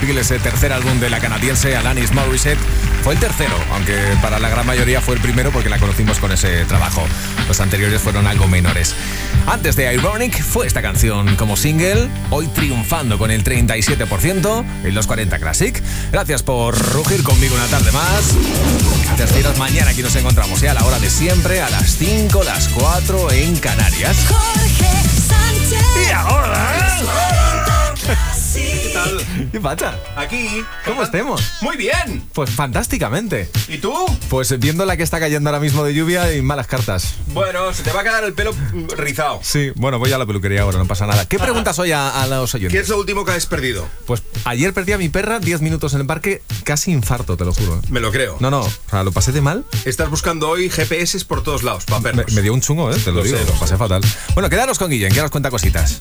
Pill, ese tercer álbum de la canadiense Alanis Morissette. Fue el tercero, aunque para la gran mayoría fue el primero porque la conocimos con ese trabajo. Los anteriores fueron algo menores. Antes de Ironic fue esta canción como single, hoy triunfando con el 37% en los 40 Classic. Gracias por rugir conmigo una tarde más. Gracias, Tiros. Mañana aquí nos encontramos ya a la hora de siempre, a las 5, las 4 en Canarias. Jorge Sánchez. Y ahora... ¿Qué tal? ¿Qué pasa? Aquí. ¿Cómo estemos? Muy bien. Pues fantásticamente. ¿Y tú? Pues viendo la que está cayendo ahora mismo de lluvia y malas cartas. Bueno, se te va a quedar el pelo rizado. Sí, bueno, voy a la peluquería ahora, no pasa nada. ¿Qué preguntas hoy a, a los ¿Qué oyentes? es lo último que has perdido? Pues ayer perdí a mi perra 10 minutos en el parque, casi infarto, te lo juro. Me lo creo. No, no, o sea, lo pasé de mal. Estás buscando hoy GPS por todos lados, para Me, me dio un chungo, ¿eh? Te lo, Lo digo, sé, lo lo pasé sé. fatal. Bueno, quedaros con Guillén, que nos cuenta cositas.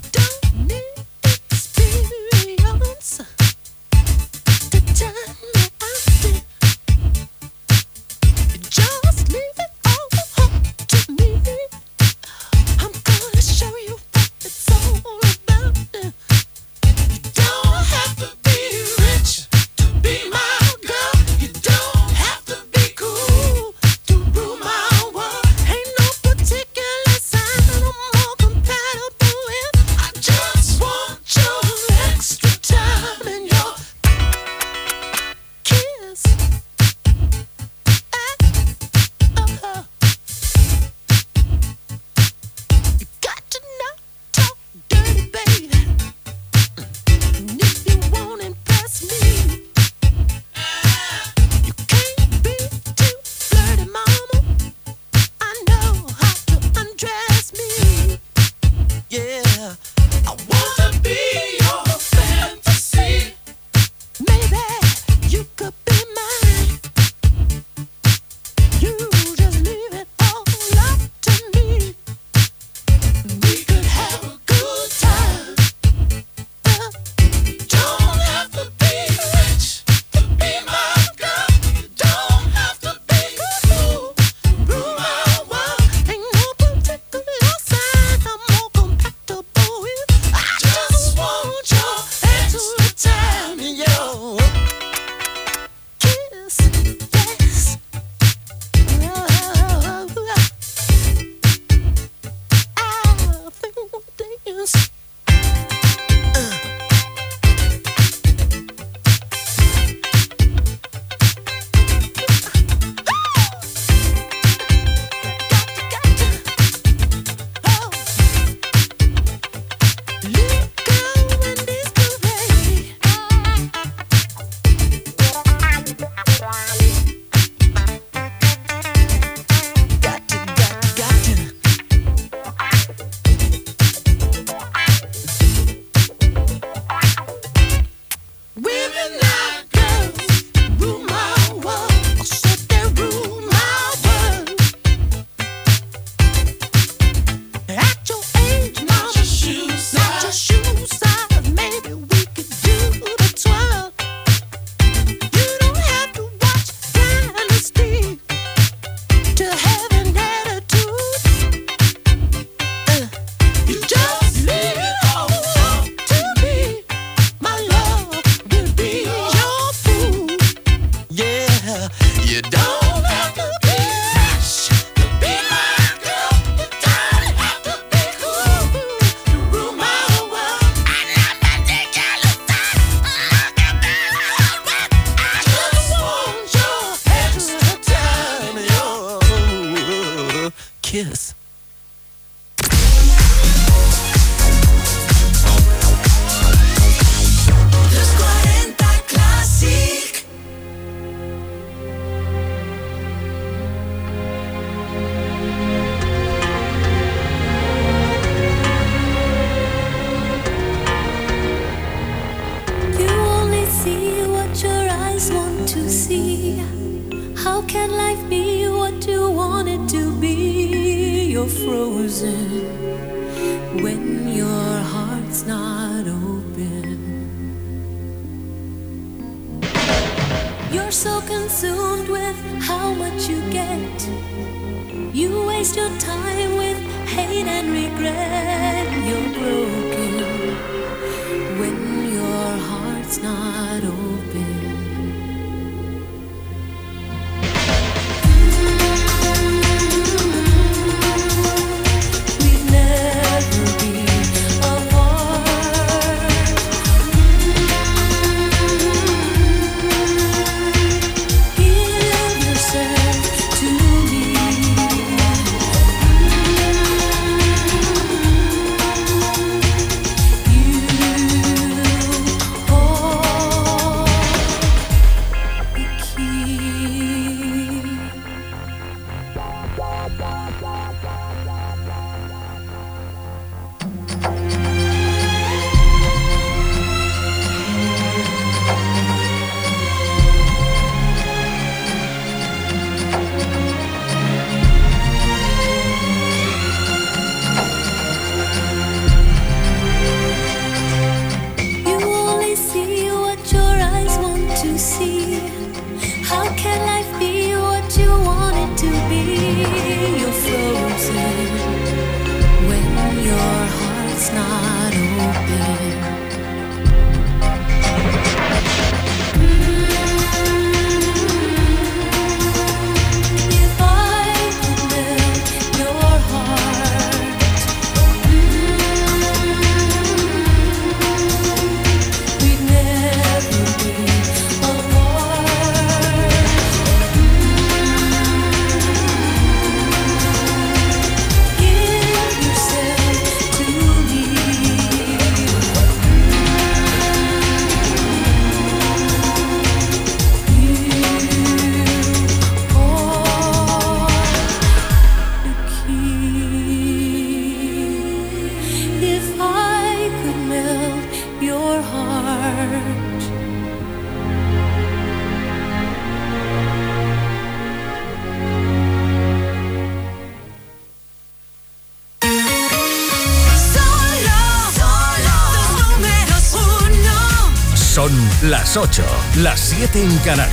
En Canarias.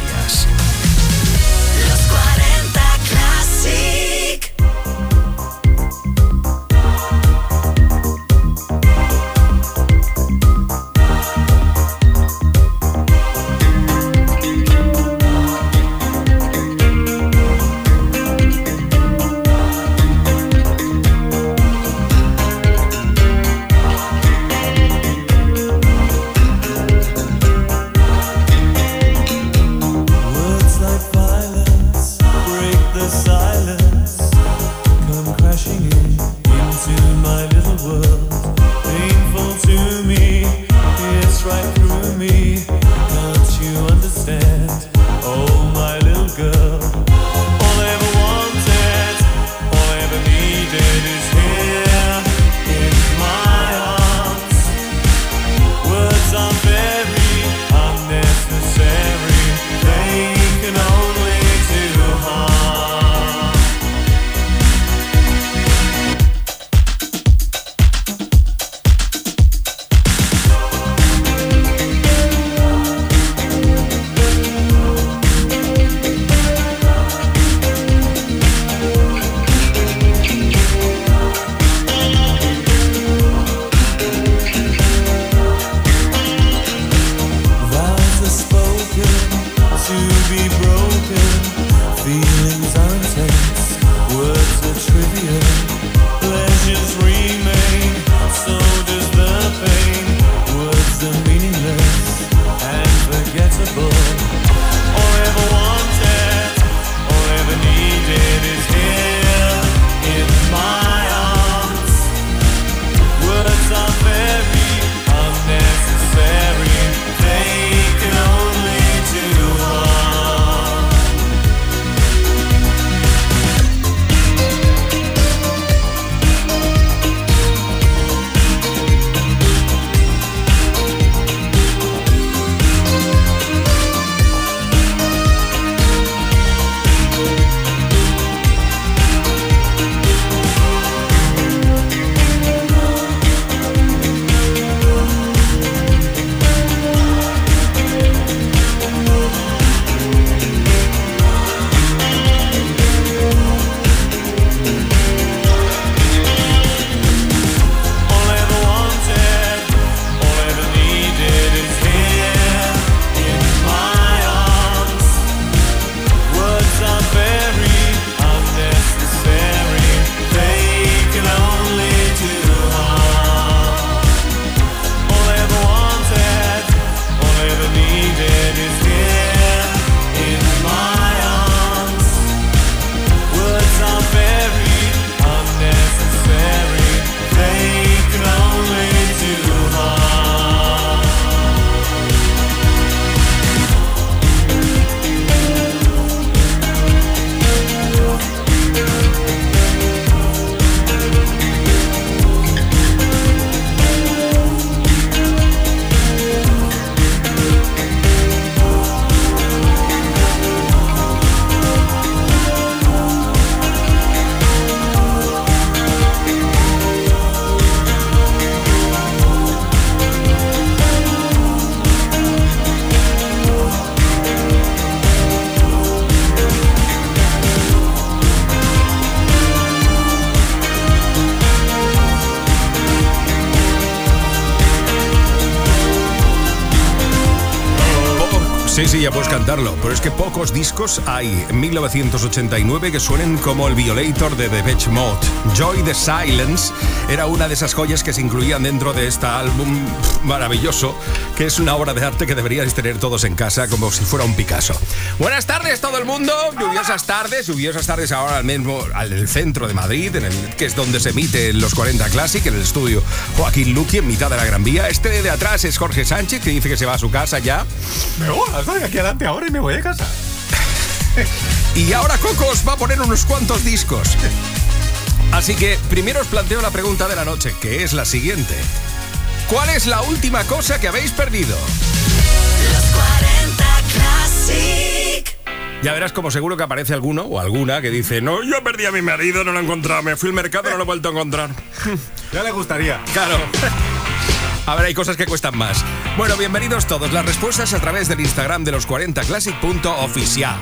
Que pocos discos hay en 1989 que suenen como el Violator de The Beach Mode. Joy the Silence era una de esas joyas que se incluían dentro de este álbum maravilloso, que es una obra de arte que deberíais tener todos en casa como si fuera un Picasso. Buenas tardes todo el mundo, lluviosas tardes, lluviosas tardes ahora mismo al centro de Madrid, en el, que es donde se emite los 40 Classic, en el estudio Joaquín Luqui, en mitad de la Gran Vía. Este de atrás es Jorge Sánchez, que dice que se va a su casa ya. Me voy, estoy aquí adelante ahora y me voy a casa. Y ahora Coco os va a poner unos cuantos discos. Así que primero os planteo la pregunta de la noche, que es la siguiente. ¿Cuál es la última cosa que habéis perdido? Los 40 Classic. Ya verás como seguro que aparece alguno o alguna que dice, no, yo perdí a mi marido, no lo he encontrado, me fui al mercado, no lo he vuelto a encontrar. Ya le gustaría. Claro. A ver, hay cosas que cuestan más. Bueno, bienvenidos todos. Las respuestas a través del Instagram de los 40classic.oficial.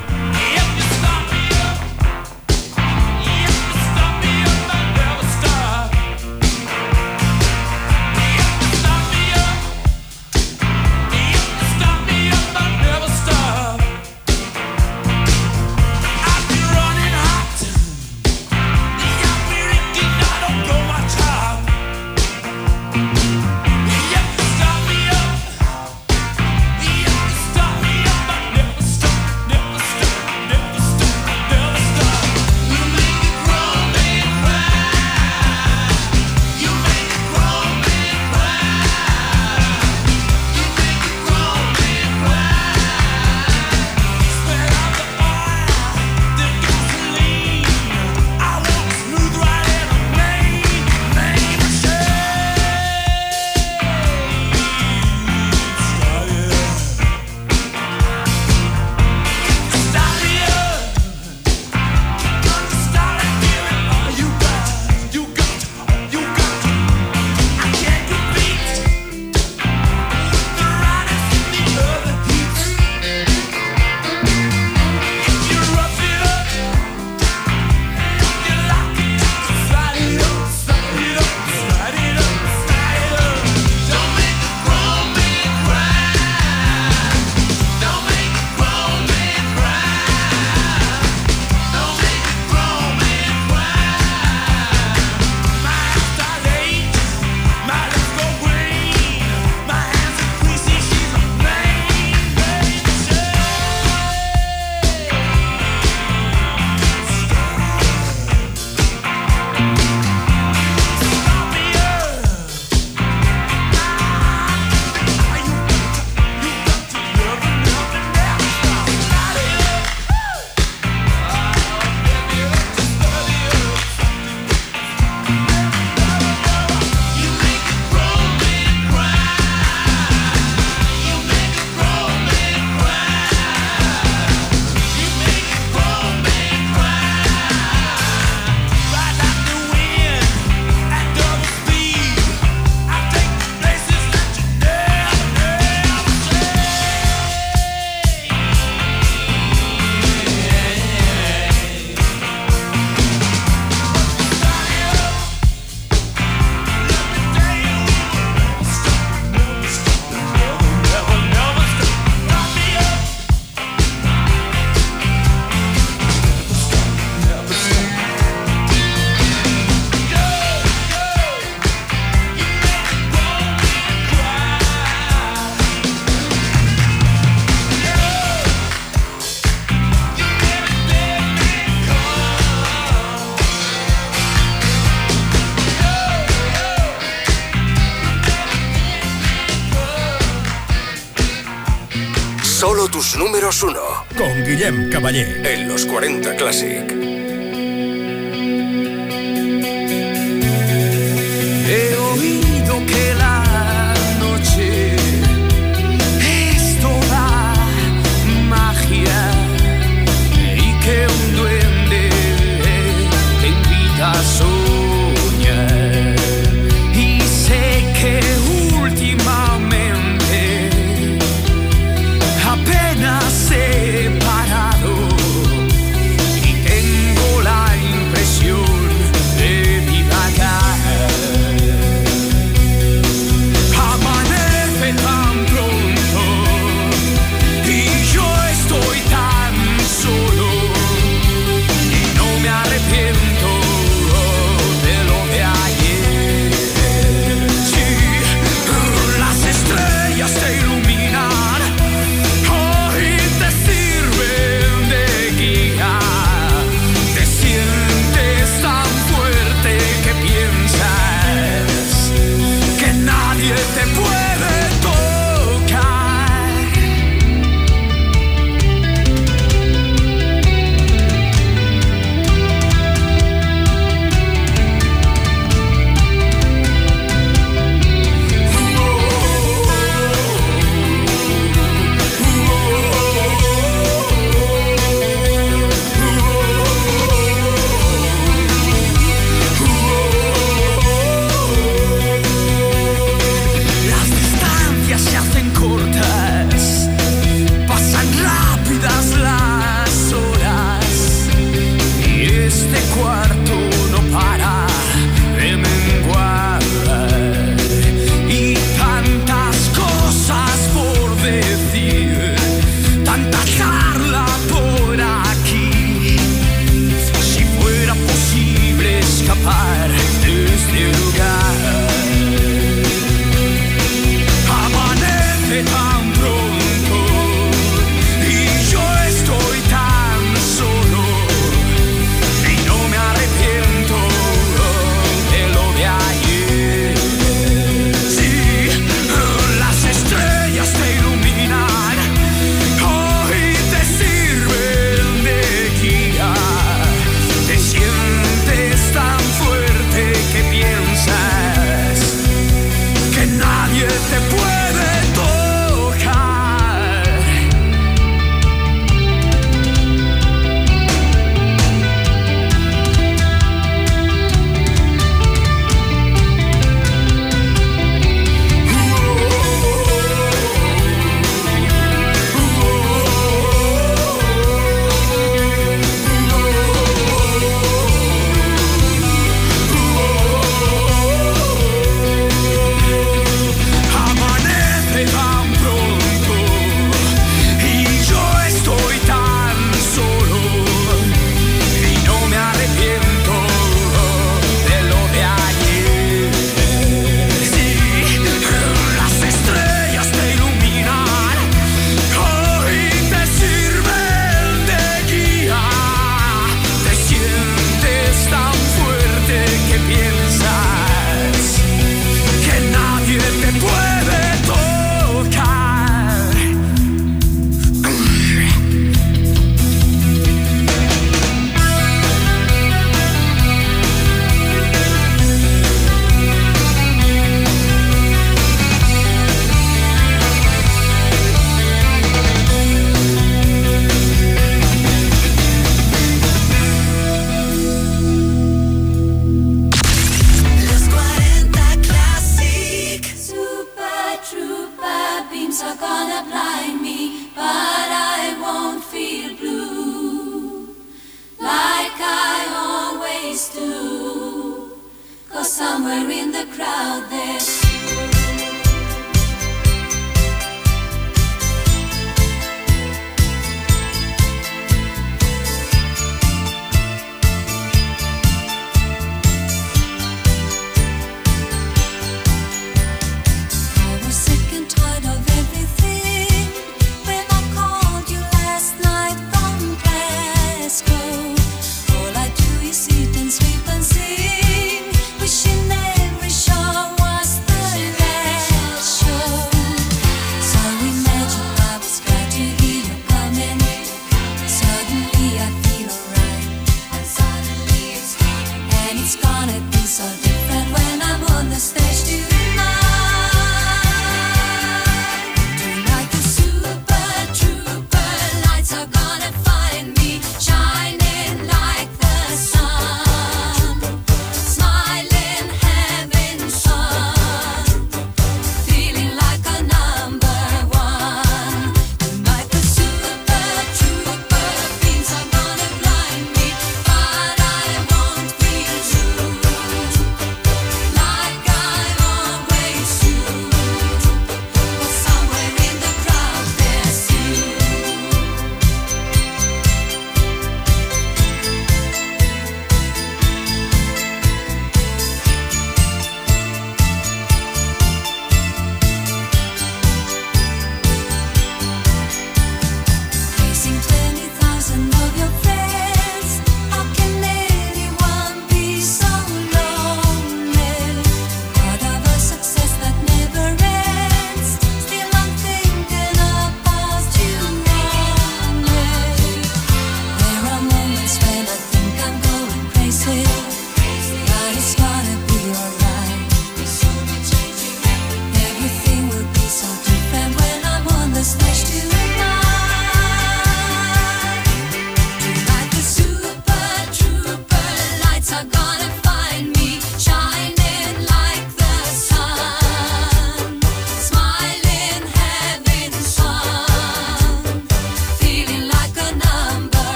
Números uno. Con Guillem Caballé. En los 40 Classic.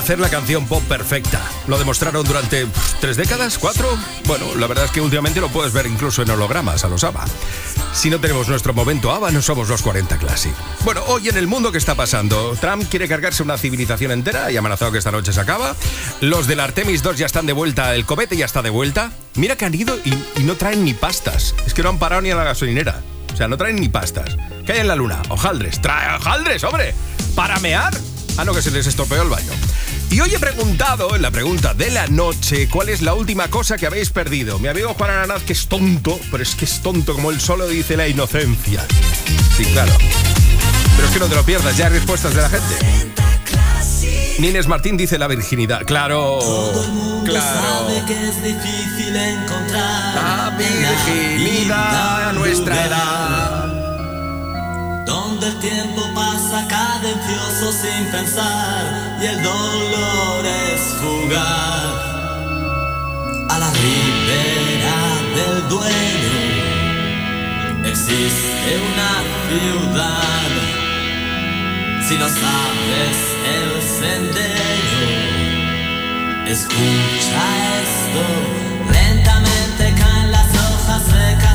Hacer la canción pop perfecta. Lo demostraron durante tres décadas, cuatro. Bueno, la verdad es que últimamente lo puedes ver incluso en hologramas a los ABBA. Si no tenemos nuestro momento ABBA, no somos los 40 Classic. Bueno, hoy en el mundo, ¿qué está pasando? Trump quiere cargarse una civilización entera y amenazado que esta noche se acaba. Los del Artemis 2 ya están de vuelta, el comete ya está de vuelta. Mira que han ido y, y no traen ni pastas. Es que no han parado ni a la gasolinera. O sea, no traen ni pastas. ¿Qué hay en la luna? Hojaldres. Trae hojaldres, hombre. ¿Para mear? Ah, no, que se les estropeó el baño. Y hoy he preguntado, en la pregunta de la noche, ¿cuál es la última cosa que habéis perdido? Mi amigo Juan Aranaz, que es tonto, pero es que es tonto, como él solo dice la inocencia. Sí, claro. Pero es que no te lo pierdas, ya hay respuestas de la gente. Nines Martín dice la virginidad. Claro. Claro. Sabe que es difícil encontrar La virginidad a nuestra edad. Donde el tiempo pasa cadencioso sin pensar y el dolor es fugaz. A la ribera del duelo existe una ciudad. Si no sabes el sendero, escucha esto. Lentamente caen las hojas secas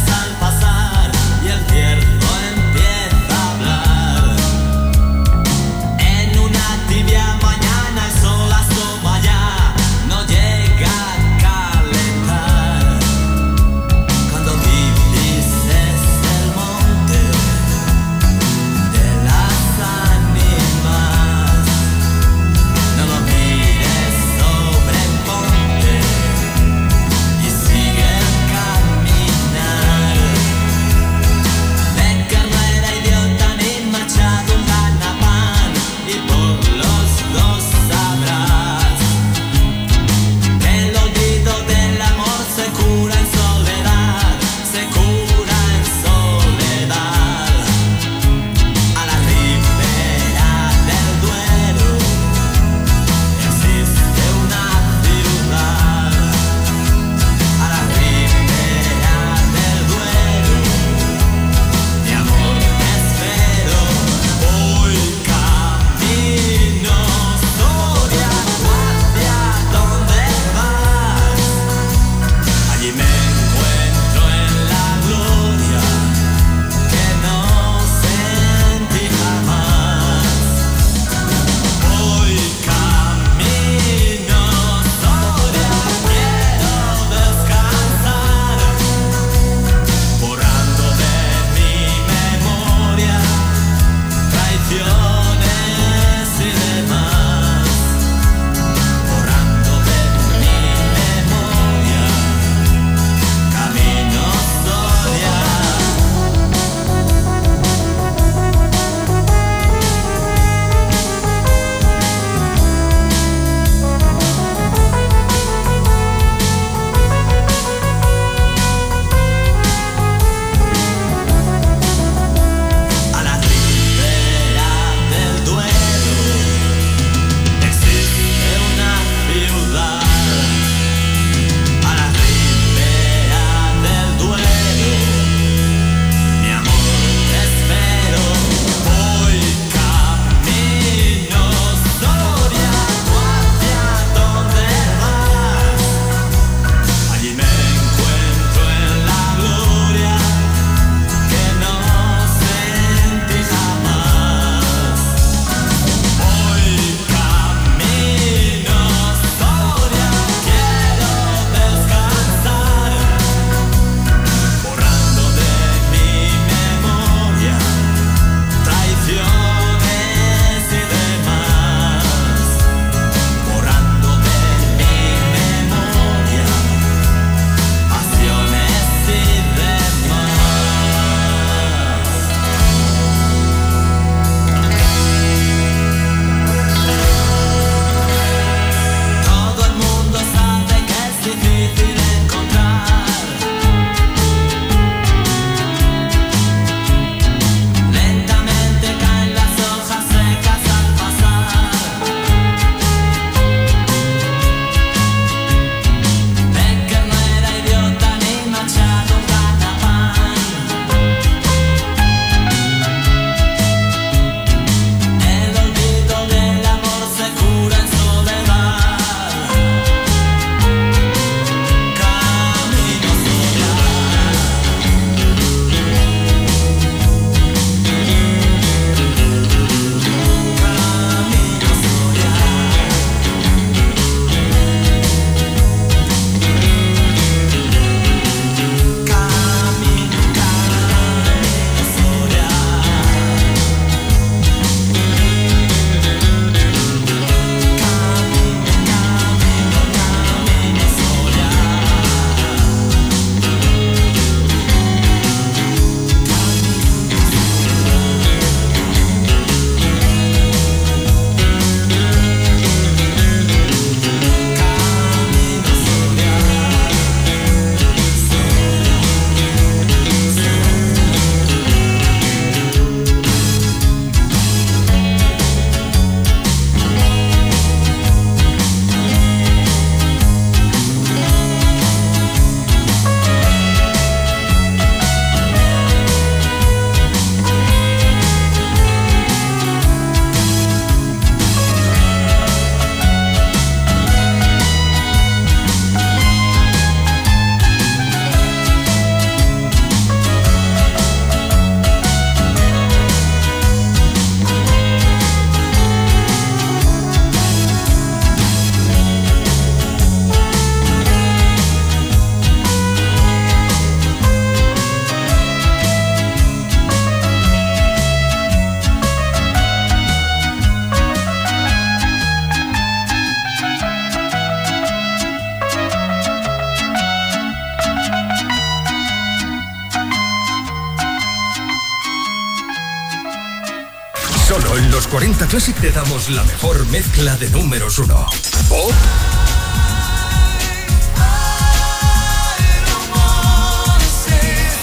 te damos la mejor mezcla de números uno. Pop.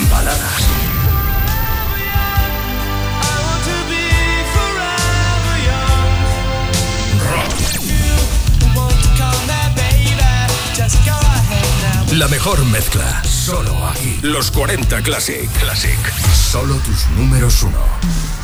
Baladas. La mejor mezcla, solo aquí. Los 40 Classic. Classic. Solo tus números uno.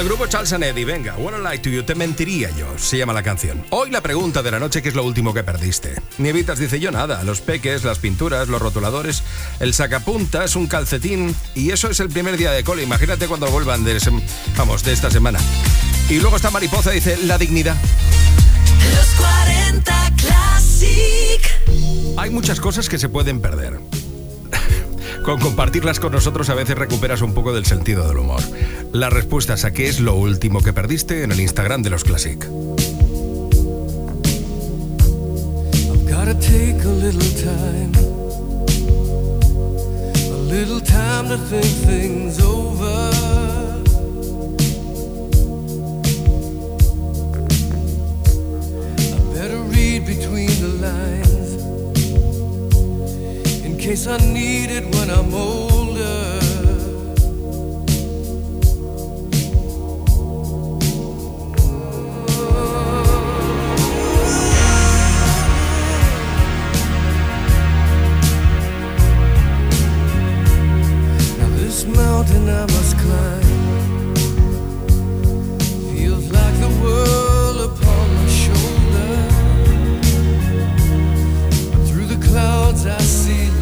el grupo Charles and Eddie, venga, One Light to You, te mentiría yo, se llama la canción. Hoy la pregunta de la noche, ¿qué es lo último que perdiste? Nievitas dice yo nada, los peques, las pinturas, los rotuladores, el sacapuntas, un calcetín, y eso es el primer día de cole, imagínate cuando vuelvan de, vamos, de esta semana. Y luego está Mariposa, dice, la dignidad. Los 40 Classic. Hay muchas cosas que se pueden perder. Con compartirlas con nosotros a veces recuperas un poco del sentido del humor las respuestas a qué es lo último que perdiste en el Instagram de los Classic. I've take a little time, a little time to think things over. I better read between the lines in case I need it when I'm old. mountain I must climb. Feels like the world upon my shoulder. Through the clouds I see.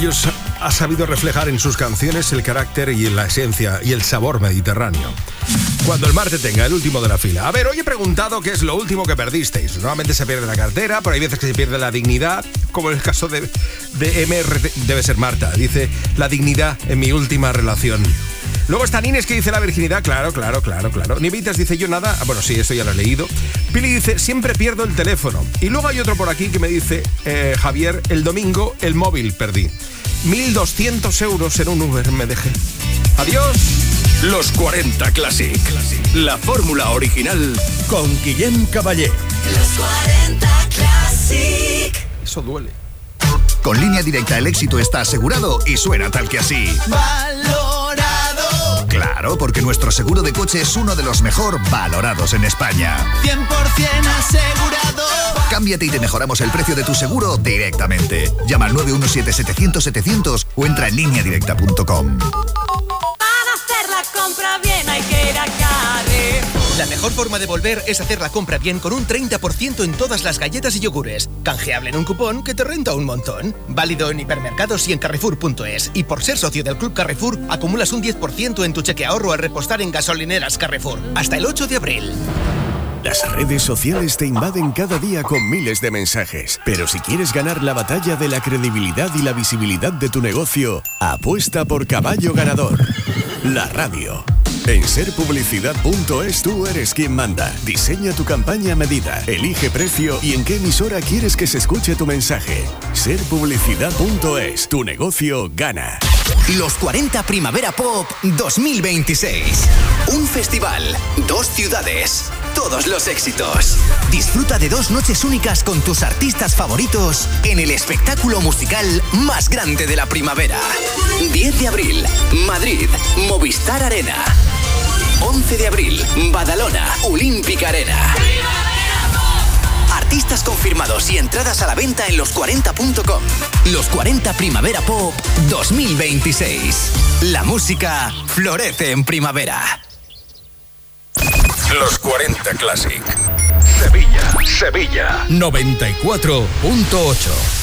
Ellos ha sabido reflejar en sus canciones el carácter y la esencia y el sabor mediterráneo. Cuando el mar te tenga, el último de la fila. A ver, hoy he preguntado qué es lo último que perdisteis. Normalmente se pierde la cartera, pero hay veces que se pierde la dignidad, como en el caso de, de MR, debe ser Marta. Dice, la dignidad en mi última relación. Luego está Nines que dice la virginidad, claro, claro, claro, claro. Nivitas dice yo nada, ah, bueno, sí, eso ya lo he leído. Pili dice, siempre pierdo el teléfono. Y luego hay otro por aquí que me dice, eh, Javier, el domingo el móvil perdí. 1.200 euros en un Uber me dejé. Adiós. Los 40 Classic. La fórmula original con Guillem Caballé. Los 40 Classic. Eso duele. Con línea directa el éxito está asegurado y suena tal que así. Valorado. Claro, porque nuestro seguro de coche es uno de los mejor valorados en España. 100% asegurado. Cámbiate y te mejoramos el precio de tu seguro directamente. Llama al 917-700-700 o entra en lineadirecta.com. Para hacer la compra bien hay que ir a Carrefour. La mejor forma de volver es hacer la compra bien con un 30% en todas las galletas y yogures. Canjeable en un cupón que te renta un montón. Válido en hipermercados y en carrefour.es. Y por ser socio del Club Carrefour, acumulas un 10% en tu cheque ahorro al repostar en gasolineras Carrefour. Hasta el 8 de abril. Las redes sociales te invaden cada día con miles de mensajes, pero si quieres ganar la batalla de la credibilidad y la visibilidad de tu negocio, apuesta por caballo ganador. La radio. En serpublicidad.es tú eres quien manda. Diseña tu campaña a medida, elige precio y en qué emisora quieres que se escuche tu mensaje. Serpublicidad.es, tu negocio gana. Los 40 Primavera Pop 2026. Un festival, dos ciudades, todos los éxitos. Disfruta de dos noches únicas con tus artistas favoritos en el espectáculo musical más grande de la primavera. 10 de abril, Madrid, Movistar Arena. 11 de abril, Badalona, Olímpica Arena. Artistas confirmados y entradas a la venta en los40.com. Los 40 Primavera Pop 2026. La música florece en primavera. Los 40 Classic. Sevilla, Sevilla. 94.8.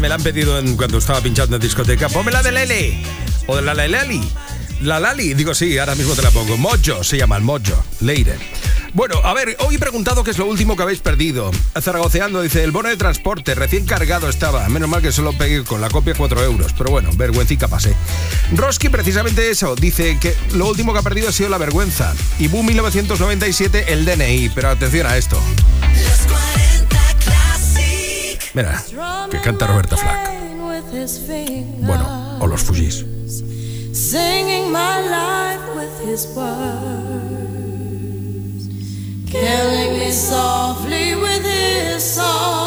me la han pedido en, cuando estaba pinchando en discoteca. Ponme la de Lele. O de la Leleli. La Lali. Digo, sí, ahora mismo te la pongo. Mojo se llama el Mojo. Leire. Bueno, a ver, hoy he preguntado qué es lo último que habéis perdido. Zaragoceando dice, el bono de transporte recién cargado estaba. Menos mal que solo pegué con la copia 4 euros. Pero bueno, vergüencica pasé. Roski, precisamente eso, dice que lo último que ha perdido ha sido la vergüenza. Y Boom 1997, el DNI. Pero atención a esto. Mira que canta Roberta Flack. Bueno, o los Fujis. Singing my life with his words, killing me softly with his song.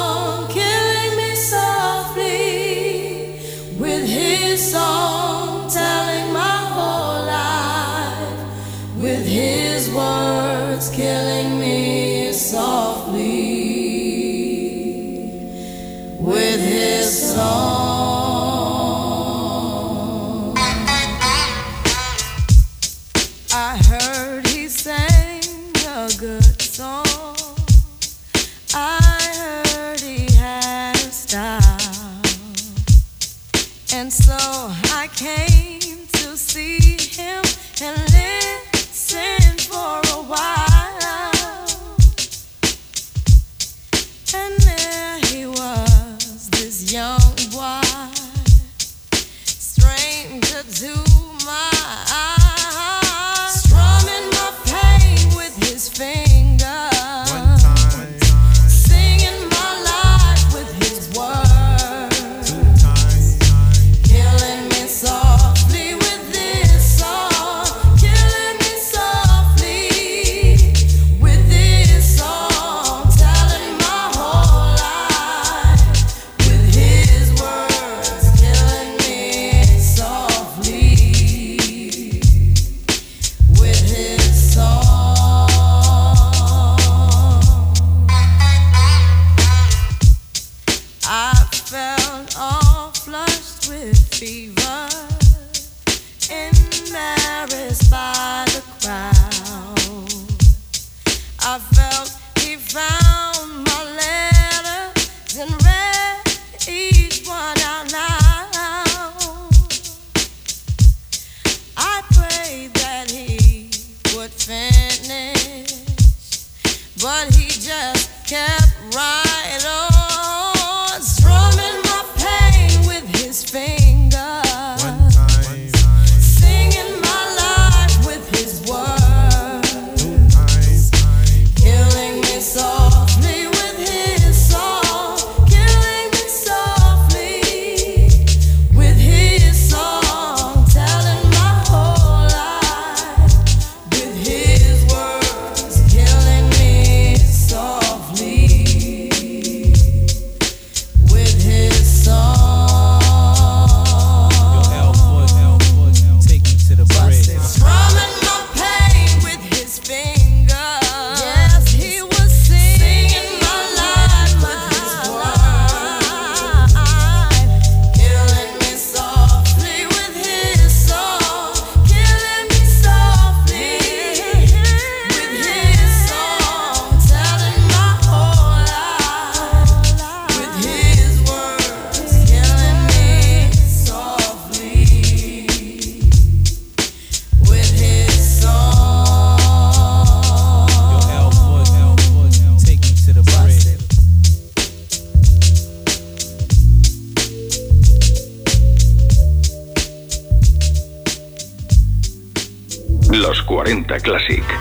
40 Classic.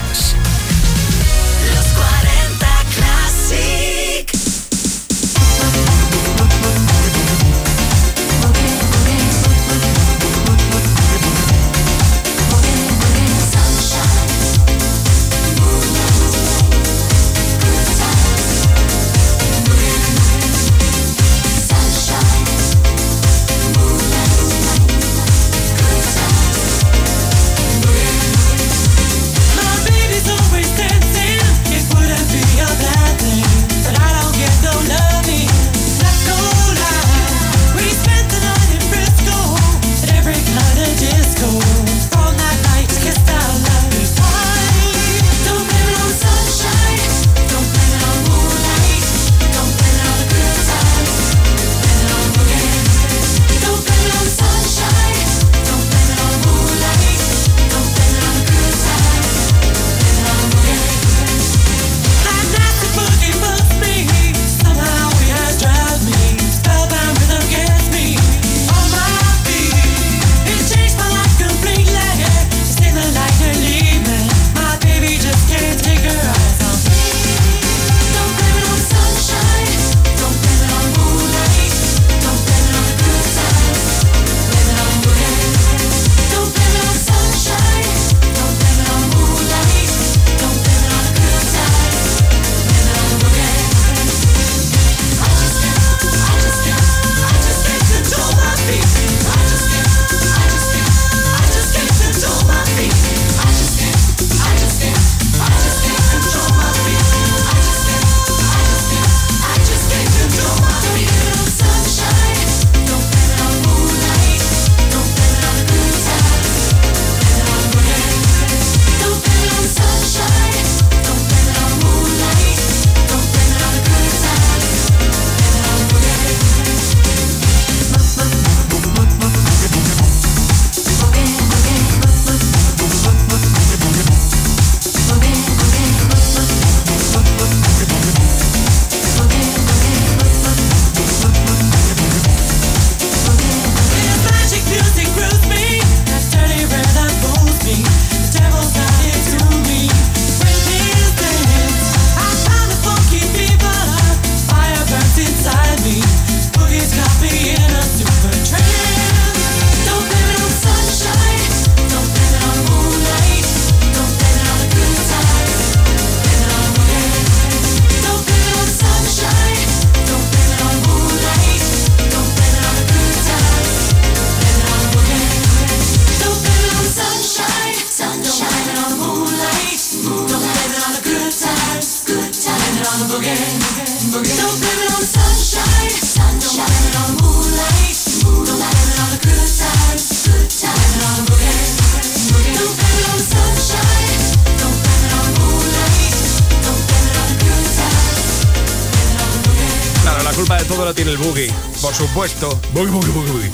Supuesto. Boogie, boogie, boogie.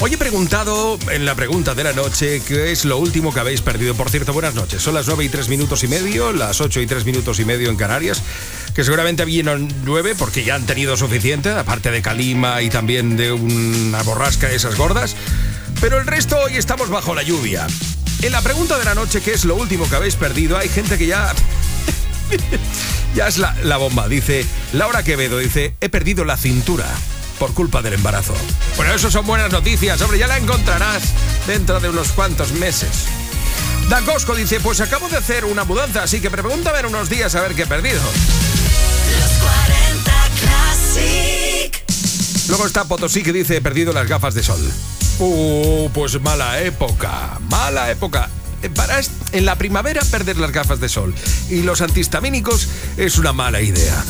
Hoy he preguntado en la pregunta de la noche qué es lo último que habéis perdido. Por cierto, buenas noches. Son las 9 y 3 minutos y medio, las 8 y 3 minutos y medio en Canarias, que seguramente vienen 9 porque ya han tenido suficiente, aparte de calima y también de una borrasca de esas gordas. Pero el resto hoy estamos bajo la lluvia. En la pregunta de la noche, ¿qué es lo último que habéis perdido? Hay gente que ya ya es la, la bomba. Dice Laura Quevedo, dice, he perdido la cintura por culpa del embarazo. Bueno, eso son buenas noticias, hombre, ya la encontrarás dentro de unos cuantos meses. Dan Cosco dice, pues acabo de hacer una mudanza, así que pregúntame en unos días a ver qué he perdido. Luego está Potosí que dice, he perdido las gafas de sol. Uh, pues mala época, mala época. Eh, Para en la primavera perder las gafas de sol y los antihistamínicos es una mala idea.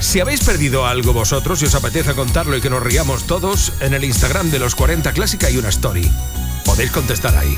Si habéis perdido algo vosotros y os apetece contarlo y que nos riamos todos, en el Instagram de los 40 Clásica hay una story. Podéis contestar ahí.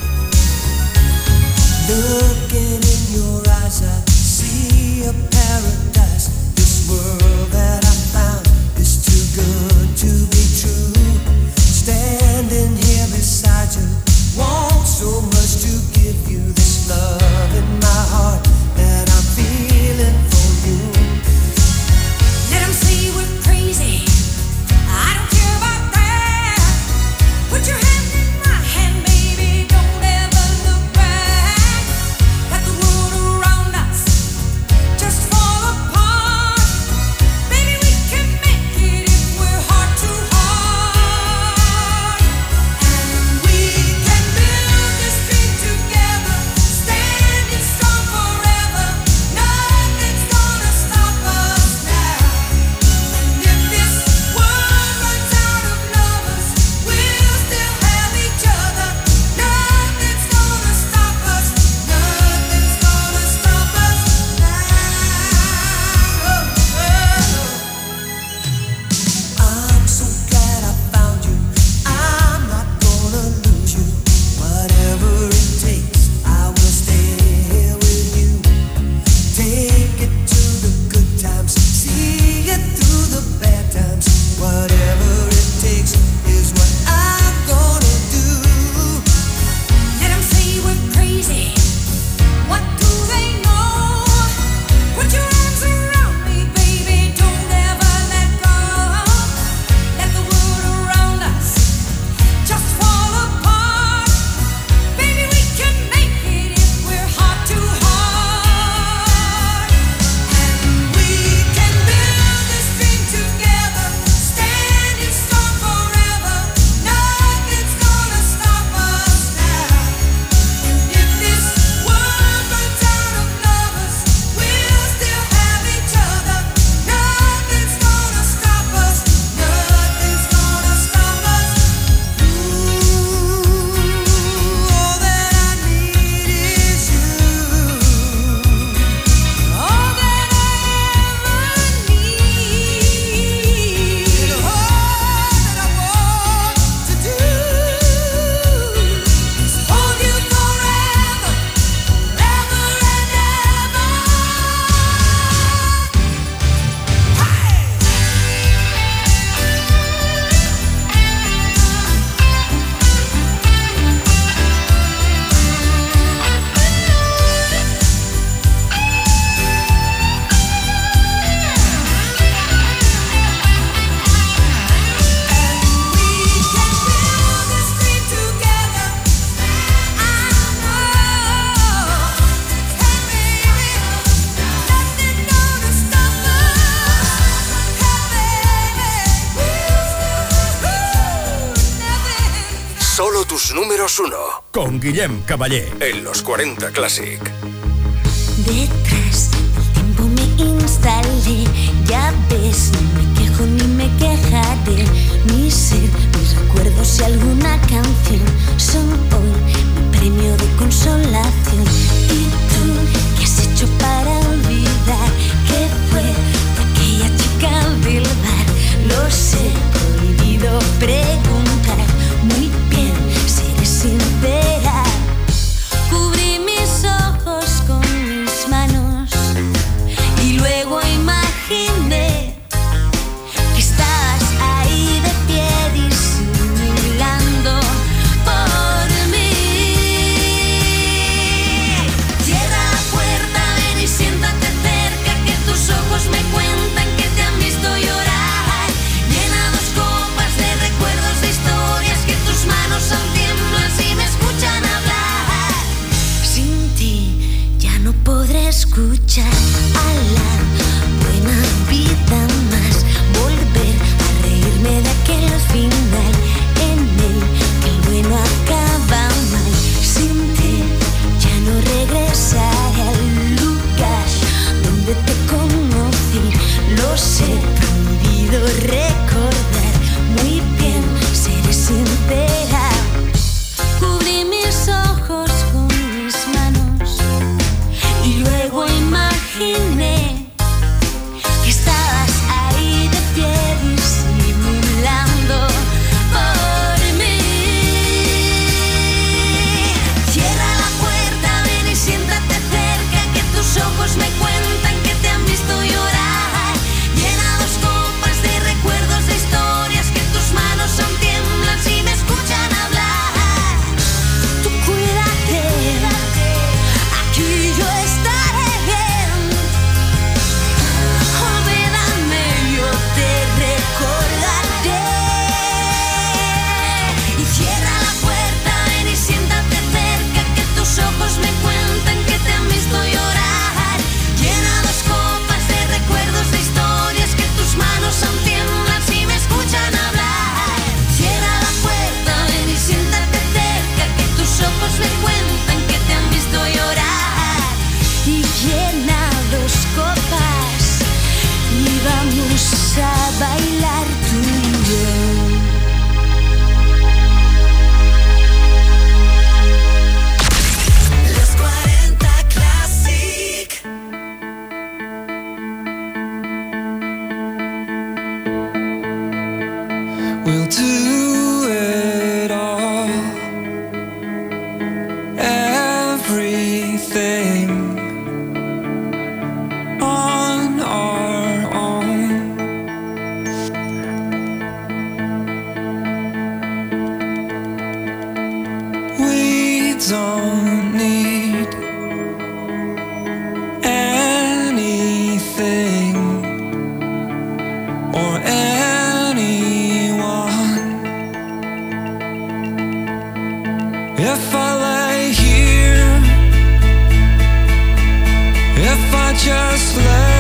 Con Guillem Caballé. En los 40 Classic. Detrás del tiempo me instalé, ya ves, no me quejo ni me quejaré. Mi ser, mis recuerdos y alguna canción son hoy mi premio de consolación. if I lay here, if I just lay.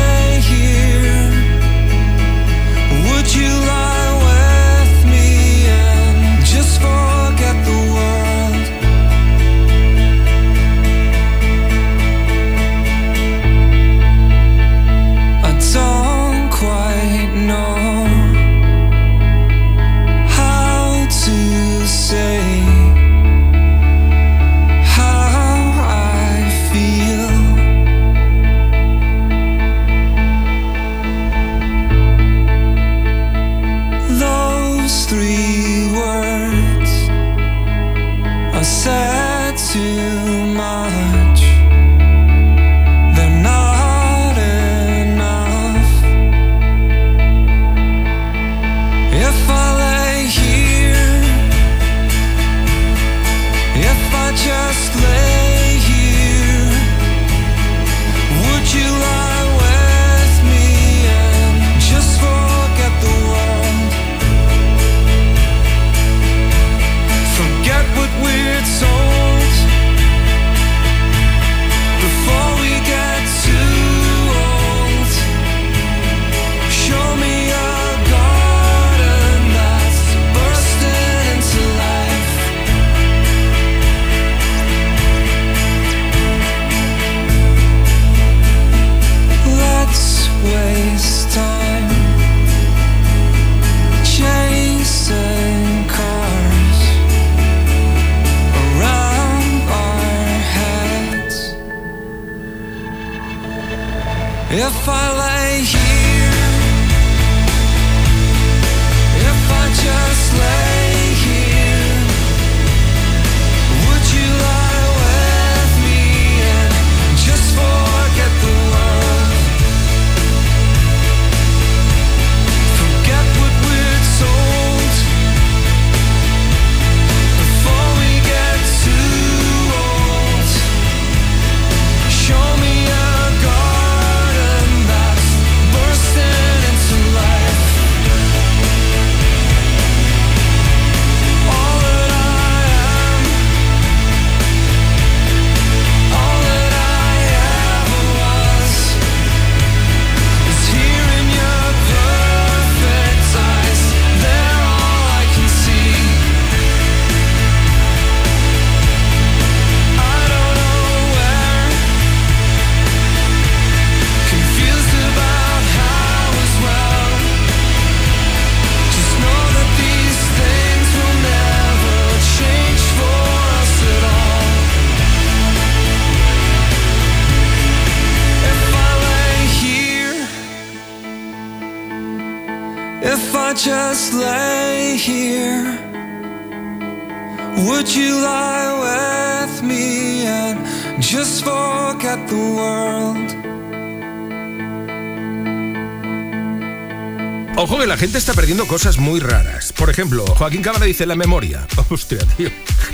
gente está perdiendo cosas muy raras. Por ejemplo, Joaquín Cámara dice la memoria. Hostia, tío.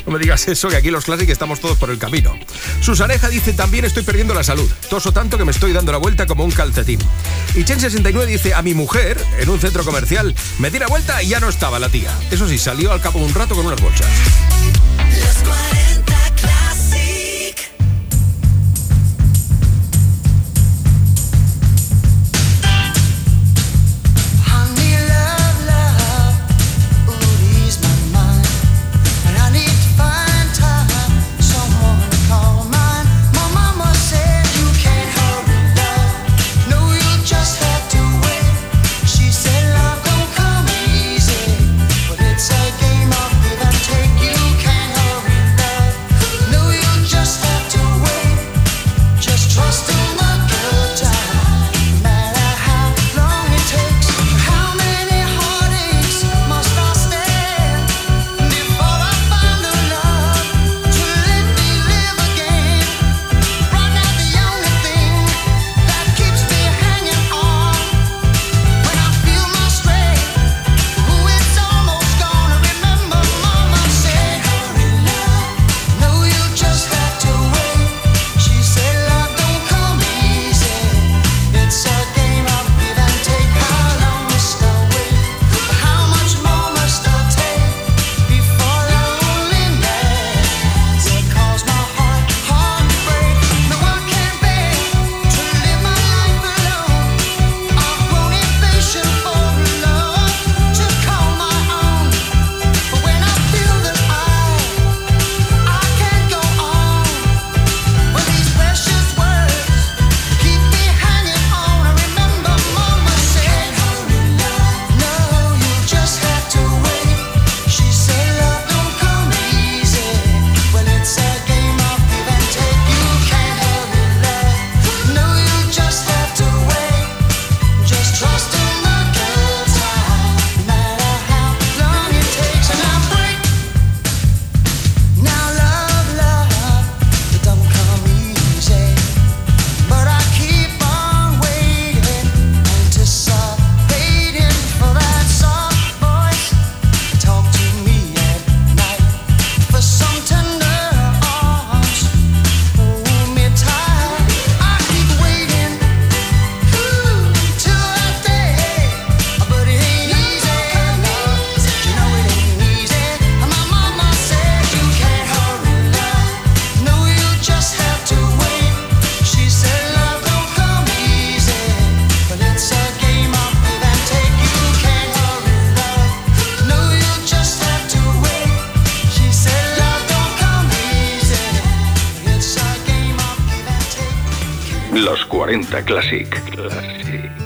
No me digas eso, que aquí los clásicos estamos todos por el camino. Susaneja dice también estoy perdiendo la salud. Toso tanto que me estoy dando la vuelta como un calcetín. Y Chen69 dice a mi mujer, en un centro comercial, me di la vuelta y ya no estaba la tía. Eso sí, salió al cabo de un rato con unas bolsas. 40 Classic. Classic.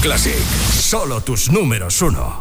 Classic. Solo tus números uno.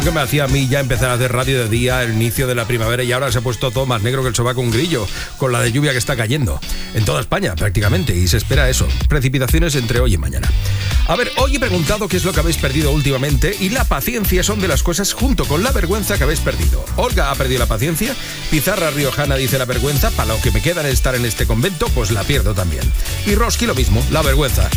Que me hacía a mí ya empezar a hacer radio de día, el inicio de la primavera y ahora se ha puesto todo más negro que el sobaco un grillo, con la de lluvia que está cayendo. En toda España, prácticamente, y se espera eso. Precipitaciones entre hoy y mañana. A ver, hoy he preguntado qué es lo que habéis perdido últimamente y la paciencia son de las cosas junto con la vergüenza que habéis perdido. Olga ha perdido la paciencia, Pizarra Riojana dice la vergüenza, para lo que me queda de estar en este convento, pues la pierdo también. Y Roski lo mismo, la vergüenza.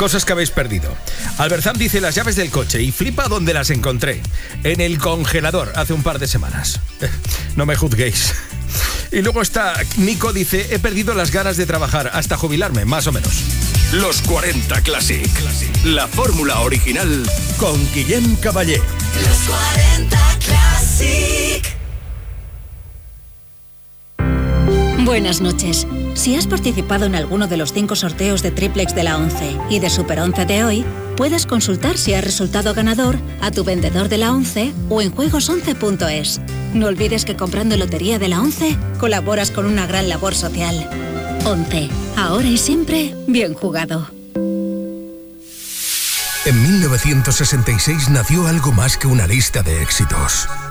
Cosas que habéis perdido. Alberzam dice las llaves del coche y flipa donde las encontré. En el congelador hace un par de semanas. No me juzguéis. Y luego está Nico dice, he perdido las ganas de trabajar hasta jubilarme, más o menos. Los 40 Classic. La fórmula original con Guillem Caballé. Los 40 Classic. Buenas noches. Si has participado en alguno de los cinco sorteos de triplex de la 11 y de Super 11 de hoy, puedes consultar si has resultado ganador a tu vendedor de la 11 o en juegos11.es. No olvides que comprando lotería de la 11 colaboras con una gran labor social. 11. Ahora y siempre, bien jugado. En 1966 nació algo más que una lista de éxitos.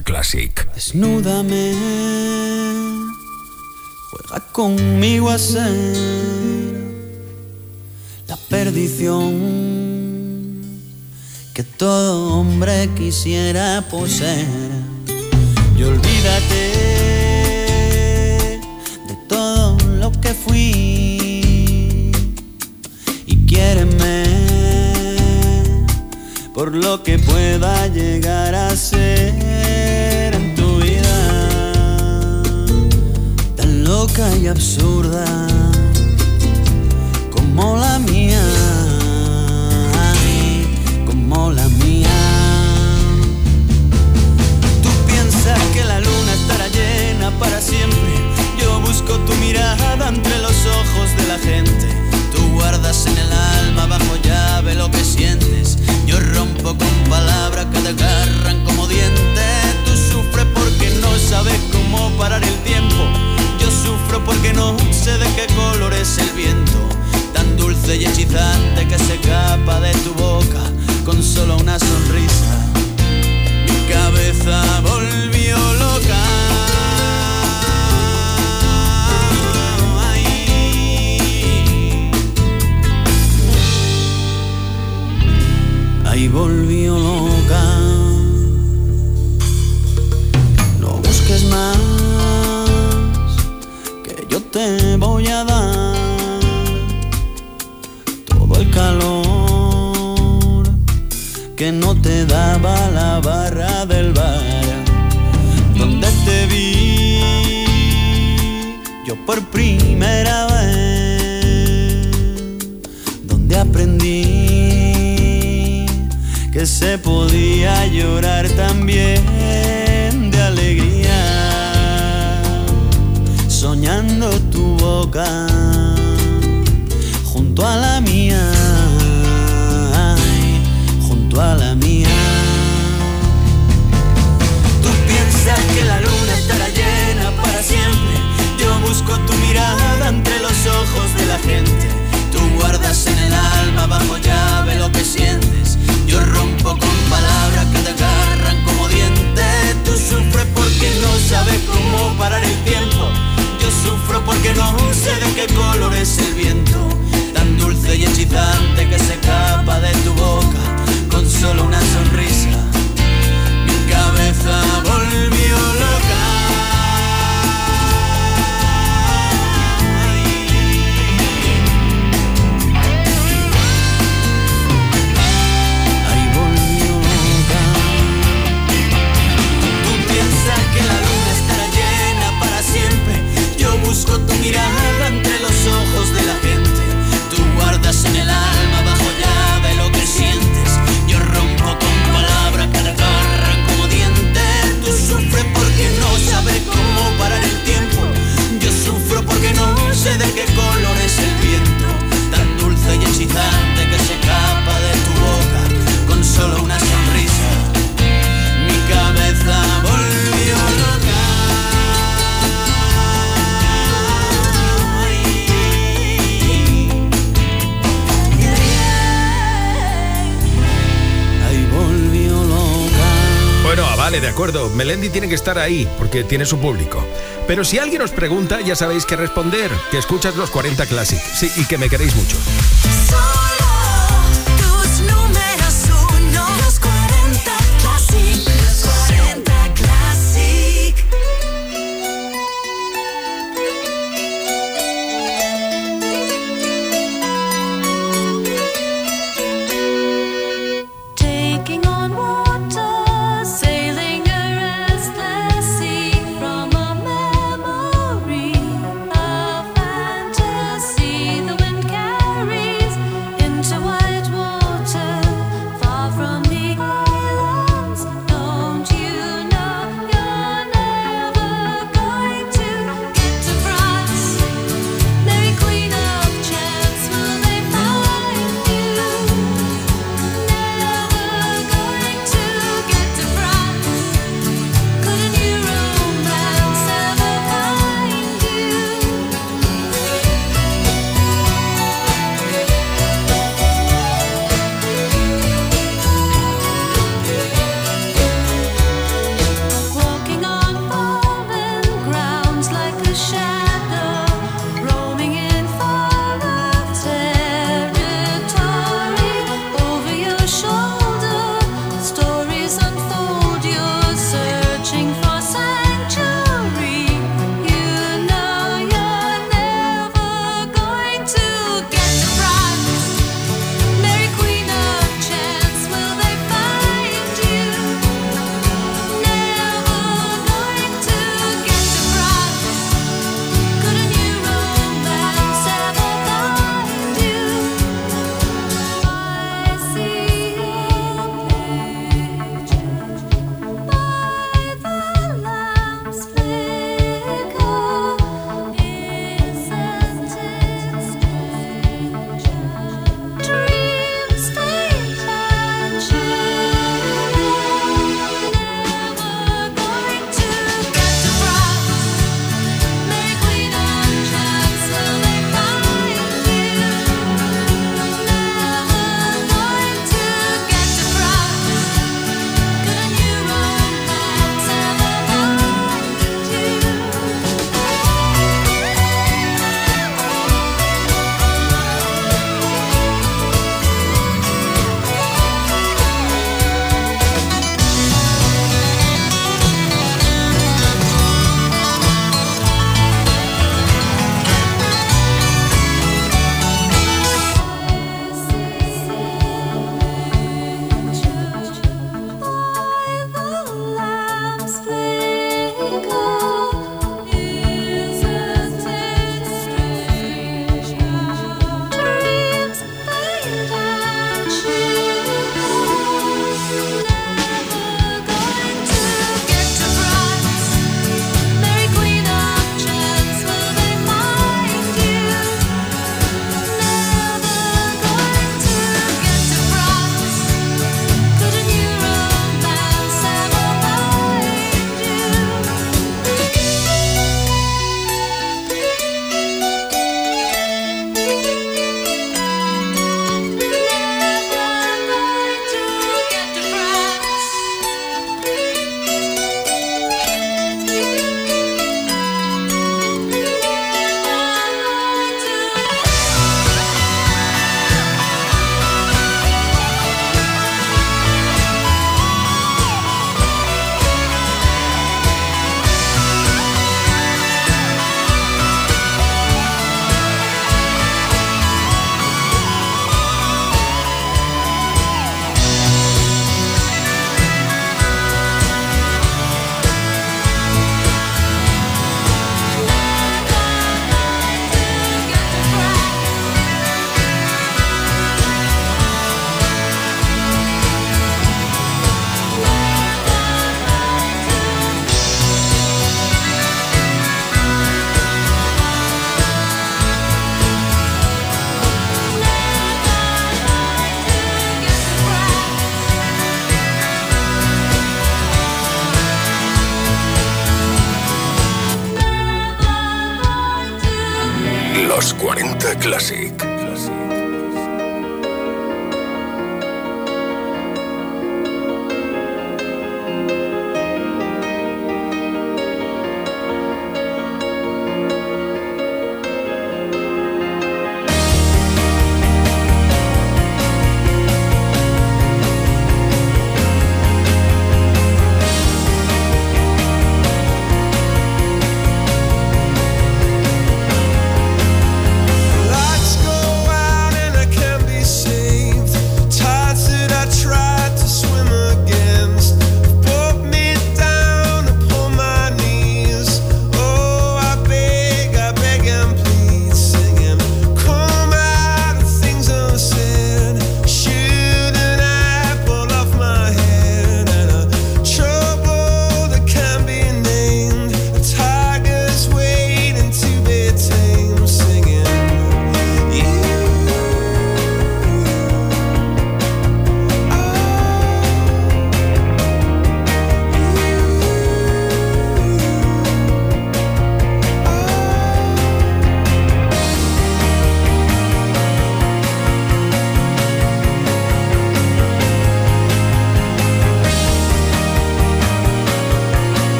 40 Classic. Desnúdame, juega conmigo a ser la perdición que todo hombre quisiera poseer. Y olvídate de todo lo que fui y quiéreme por lo que pueda llegar a ser loca y absurda como la mía, como la mía. Tú piensas que la luna estará llena para siempre. Yo busco tu mirada entre los ojos de la gente. Tú guardas en el alma bajo llave lo que sientes. Yo rompo con palabras que te agarran como dientes. Tú sufres porque no sabes cómo parar el tiempo. Porque no sé de qué color es el viento. Tan dulce y hechizante que se escapa de tu boca con solo una sonrisa. Mi cabeza volvió loca. Ahí volvió loca. No busques más, te voy a dar todo el calor que no te daba la barra del bar donde te vi yo por primera vez donde aprendí que se podía llorar también. Junto a la mía, junto a la mía. Tú piensas que la luna estará llena para siempre. Yo busco tu mirada entre los ojos de la gente. Tú guardas en el alma bajo llave lo que sientes. Yo rompo con palabras que te agarran como dientes. Tú sufres porque no sabes cómo parar el tiempo. Sufro porque no sé de qué color es el viento. Tan dulce y hechizante que se escapa de tu boca con solo una sonrisa. Mi cabeza volvió loca. Busco tu mirada vale, de acuerdo. Melendi tiene que estar ahí porque tiene su público. Pero si alguien os pregunta, ya sabéis qué responder. Que escuchas los 40 Classic. Sí, y que me queréis mucho.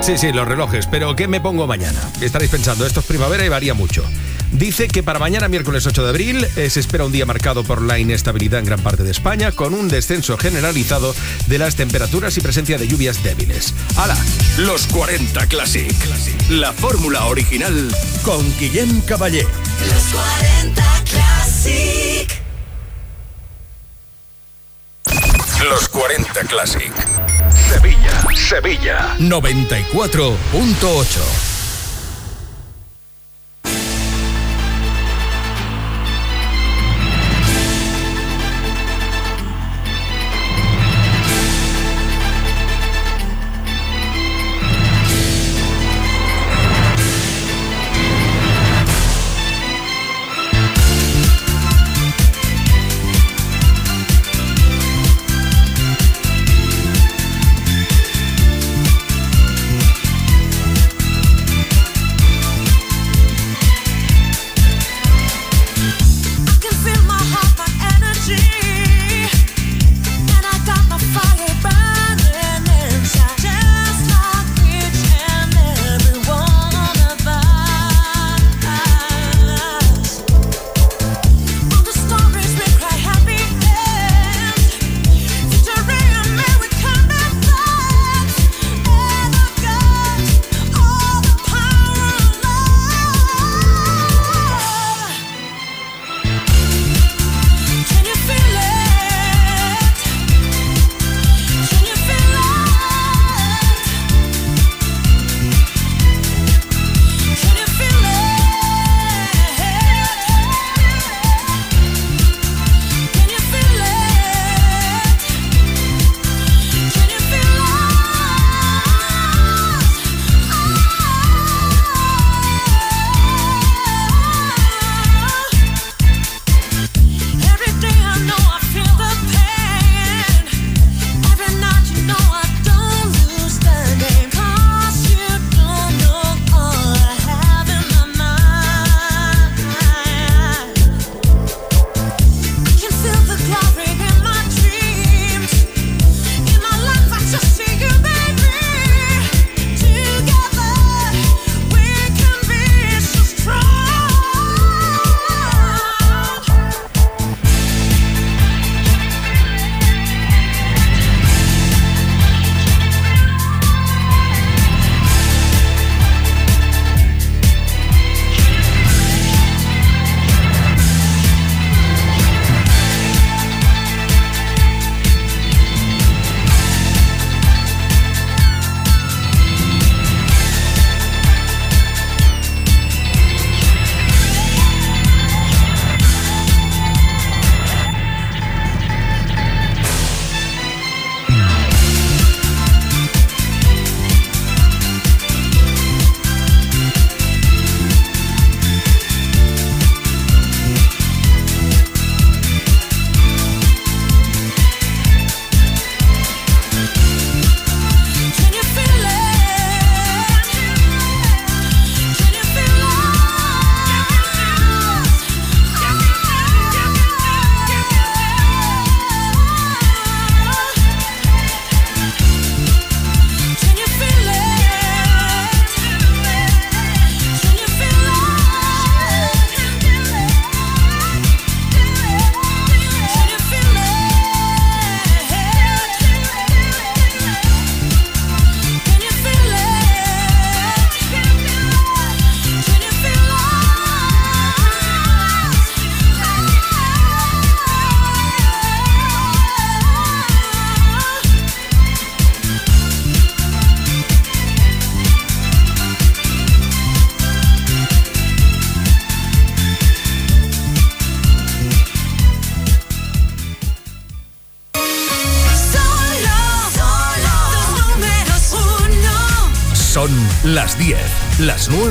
Sí, sí, los relojes. Pero ¿qué me pongo mañana? Estaréis pensando, esto es primavera y varía mucho. Dice que para mañana, miércoles 8 de abril, eh, se espera un día marcado por la inestabilidad en gran parte de España, con un descenso generalizado de las temperaturas y presencia de lluvias débiles. ¡Hala! Los 40 Classic. La fórmula original con Guillem Caballé. Los 40 Classic. Los 40 Classic. Sevilla, Sevilla. 94.8.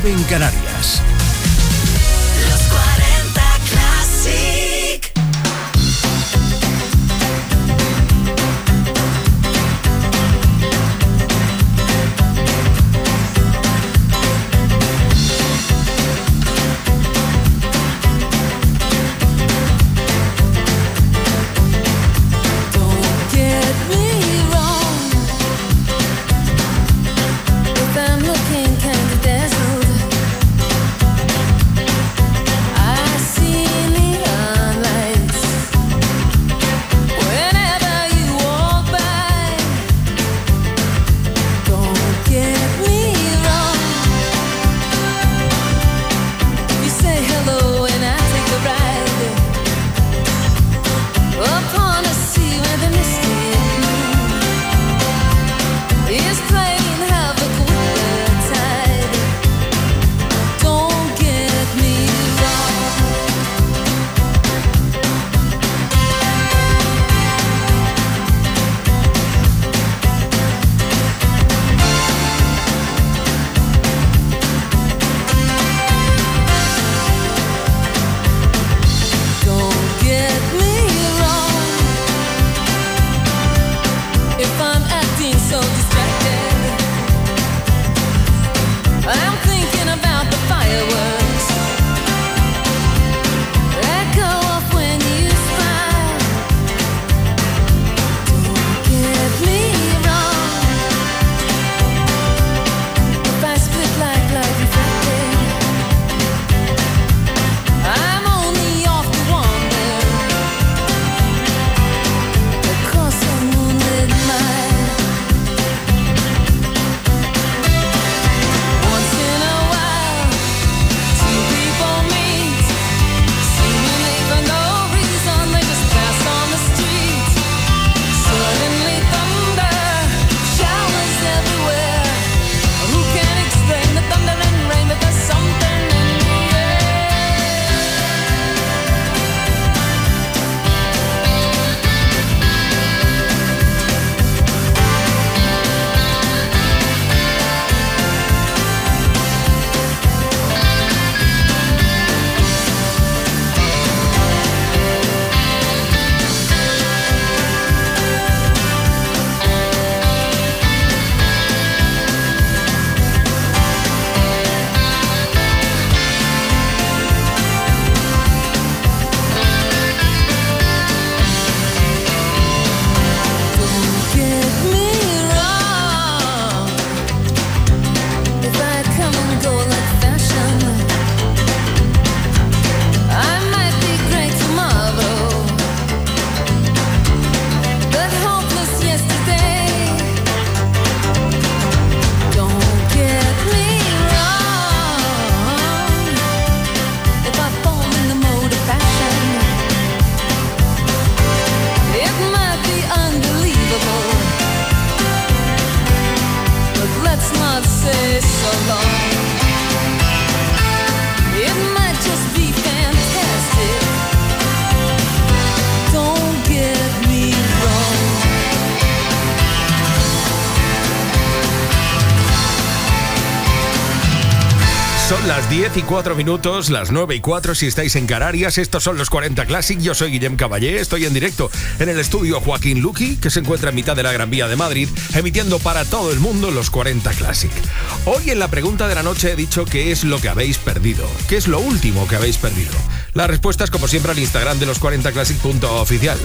en Canarias. 24 minutos, las 9 y 4 si estáis en Canarias. Estos son los 40 Classic. Yo soy Guillem Caballé, estoy en directo en el estudio Joaquín Luqui, que se encuentra en mitad de la Gran Vía de Madrid, emitiendo para todo el mundo los 40 Classic. Hoy en la pregunta de la noche he dicho qué es lo que habéis perdido, qué es lo último que habéis perdido. Las respuestas, como siempre, al Instagram de los 40classic.oficial.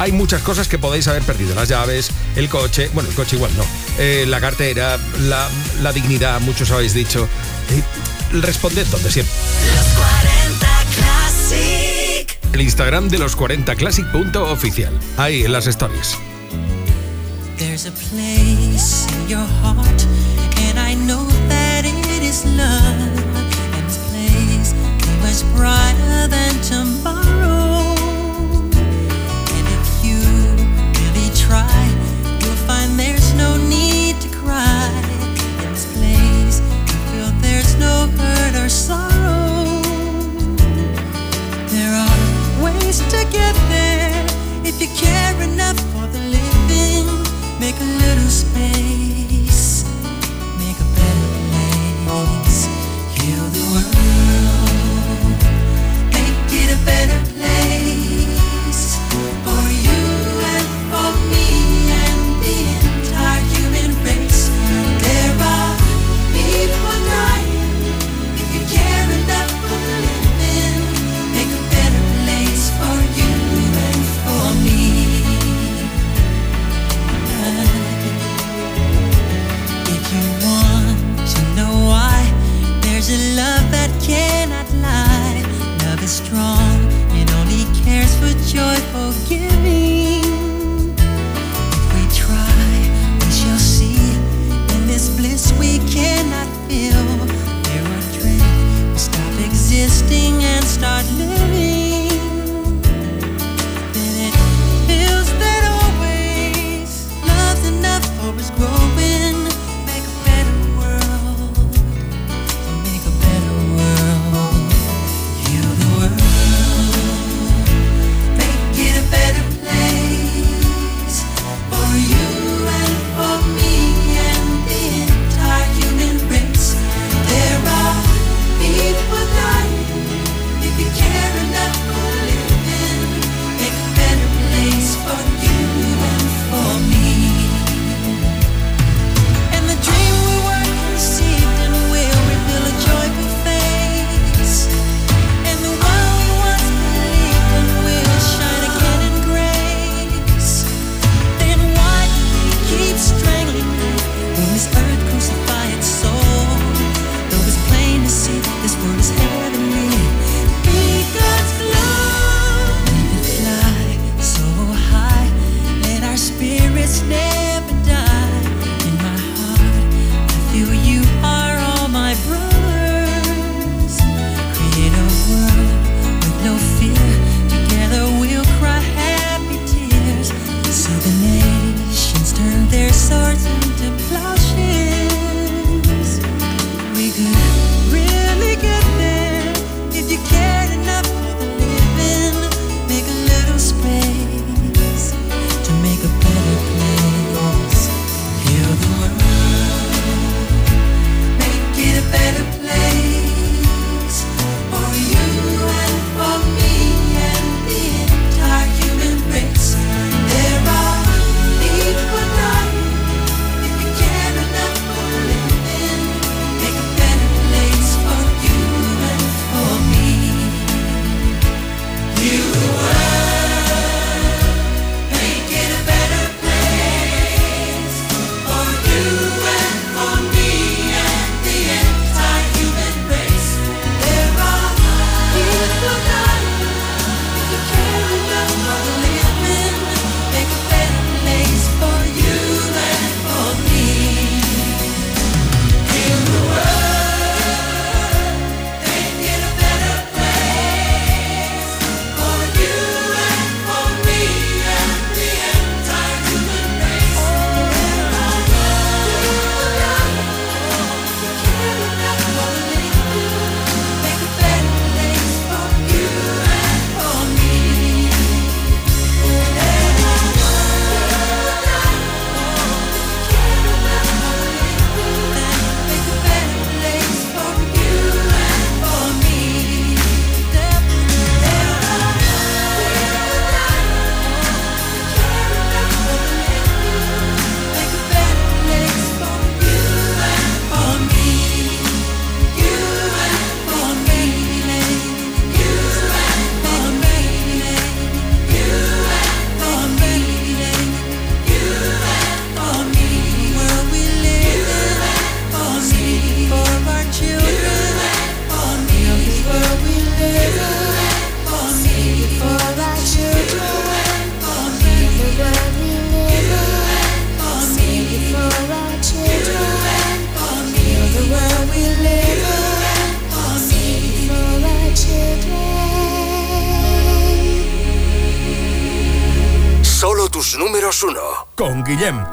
Hay muchas cosas que podéis haber perdido: las llaves, el coche, bueno, el coche igual no, eh, la cartera, la, la dignidad, muchos habéis dicho. Eh, responded donde siempre. Los 40 Classic. El Instagram de los 40classic.oficial. Ahí en las stories. There's a place in your heart, and I know that it is love. And this place is much brighter than tomorrow. Sorrow. There are ways to get there if you care enough for the living. Make a little space,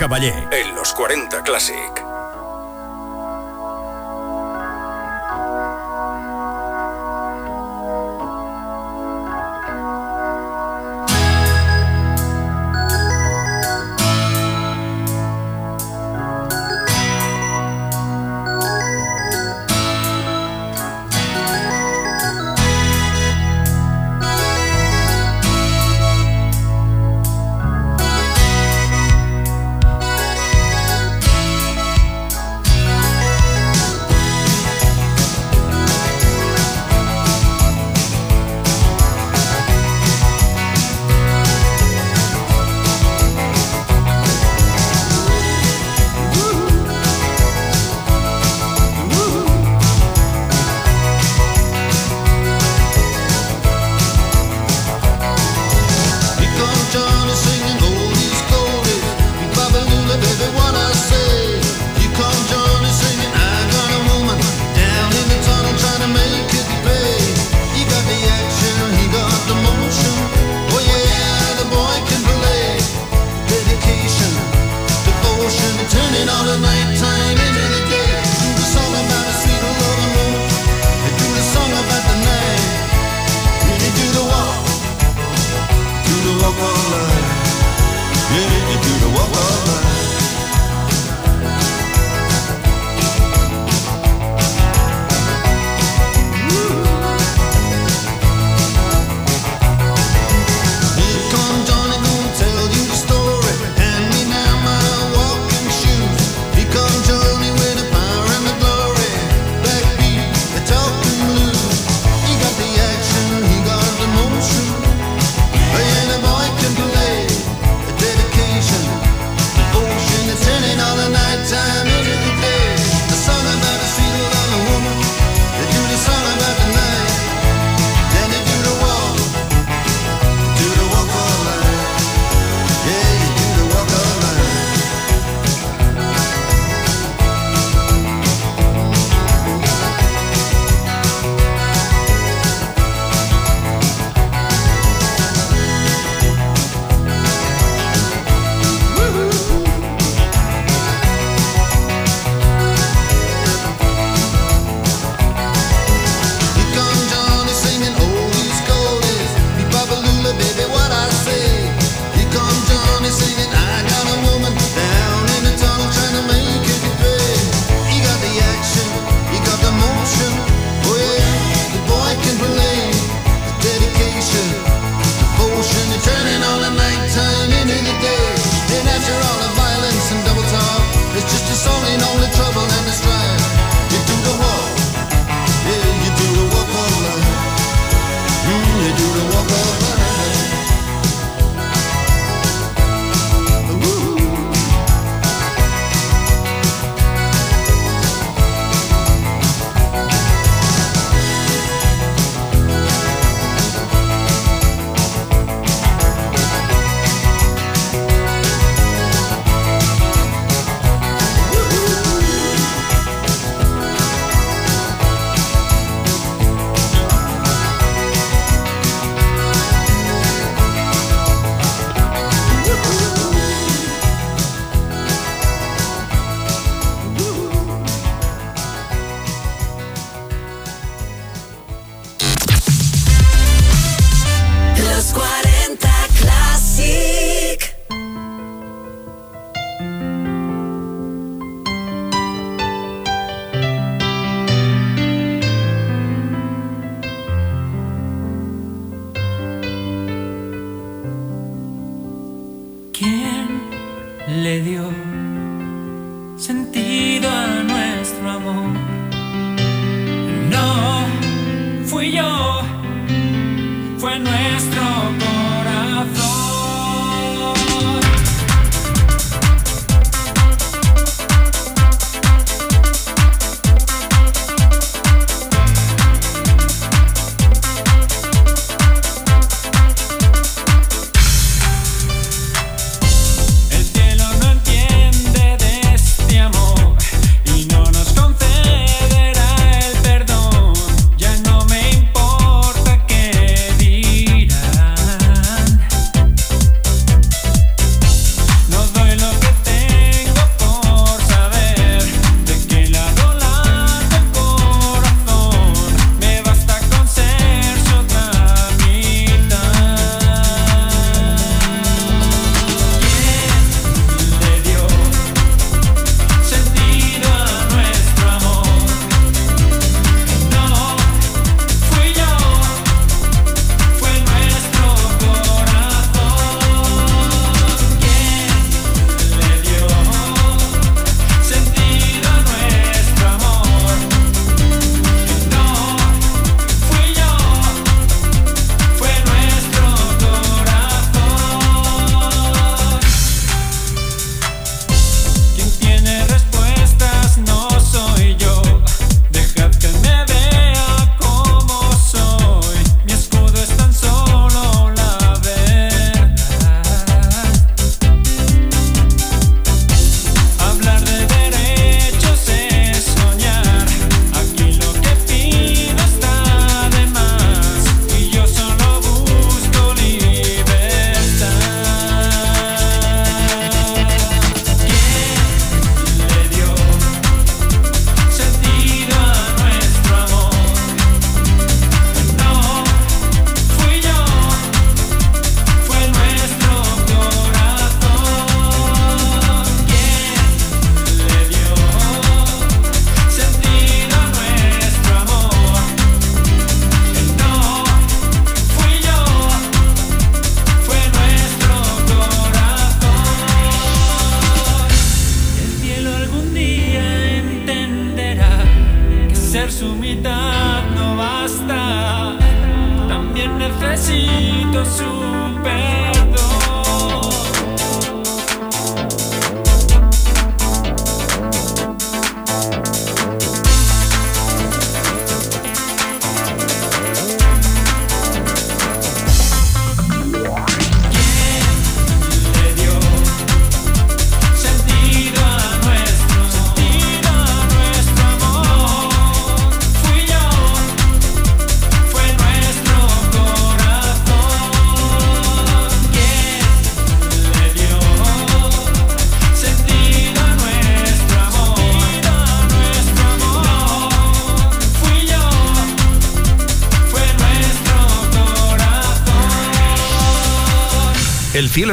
Guillem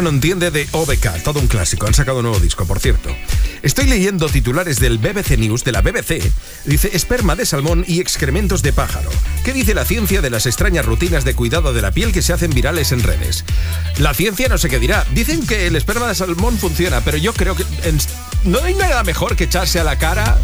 no entiende de OBK, todo un clásico. Han sacado un nuevo disco, por cierto. Estoy leyendo titulares del BBC News, de la BBC. Dice esperma de salmón y excrementos de pájaro. ¿Qué dice la ciencia de las extrañas rutinas de cuidado de la piel que se hacen virales en redes? La ciencia no sé qué dirá. Dicen que el esperma de salmón funciona, pero yo creo que no hay nada mejor que echarse a la cara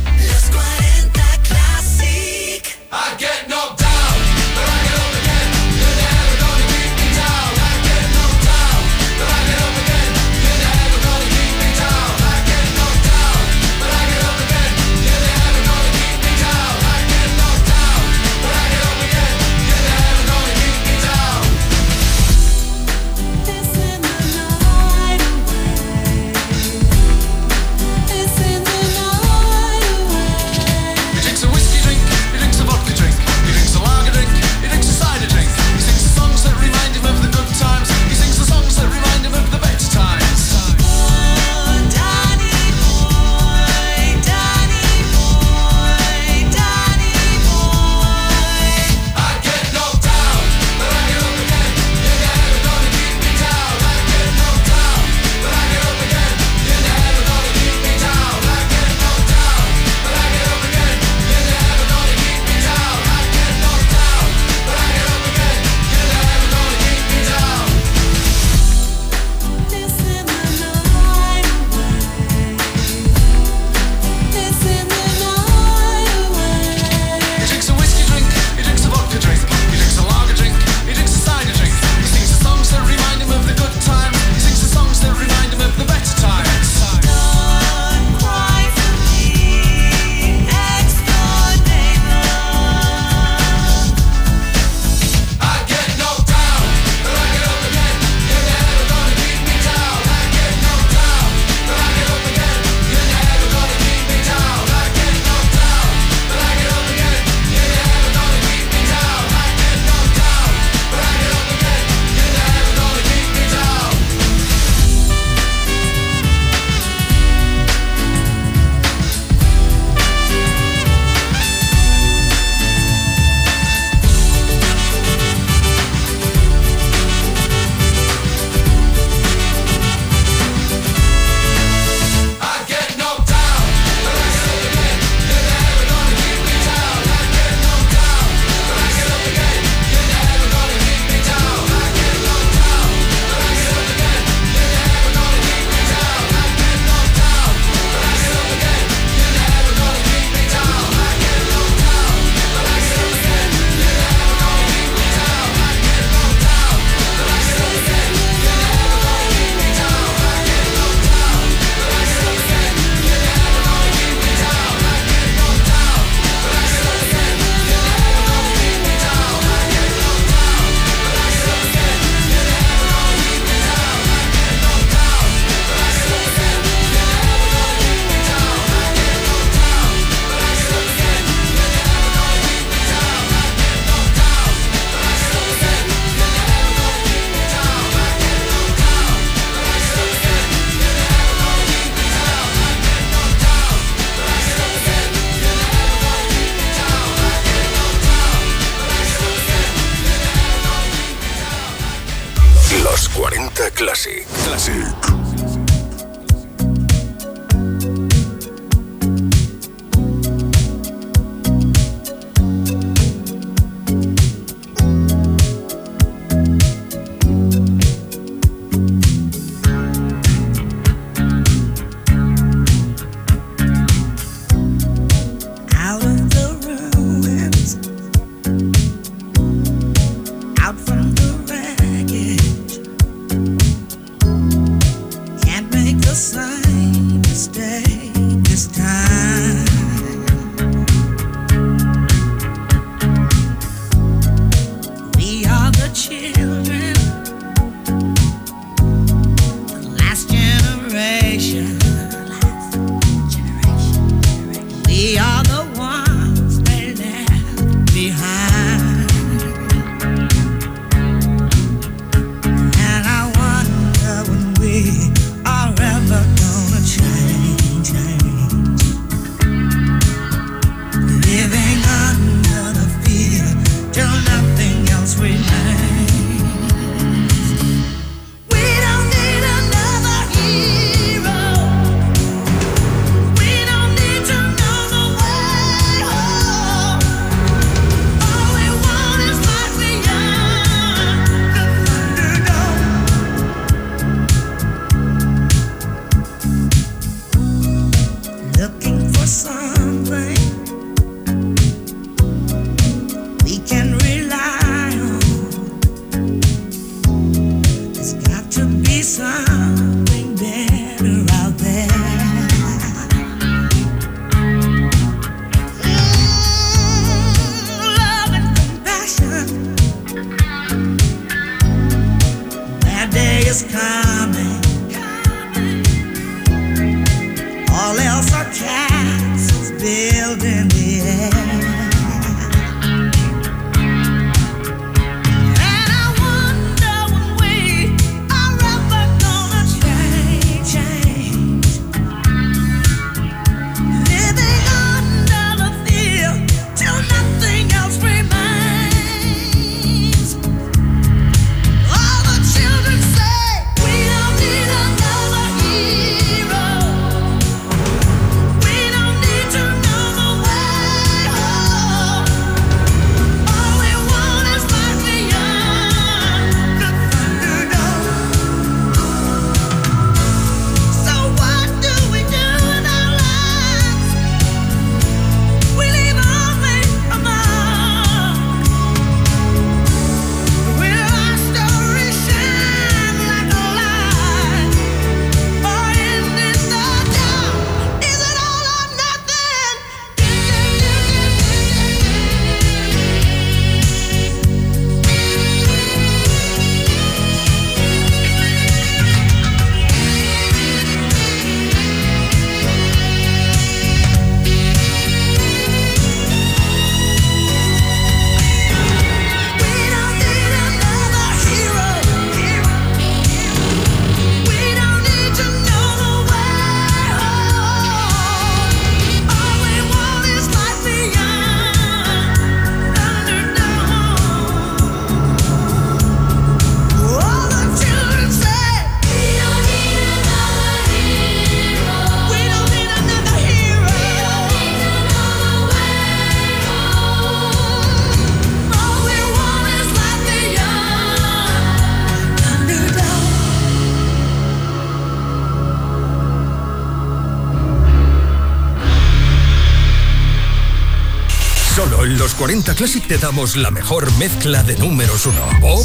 40 Classic te damos la mejor mezcla de números 1. Pop.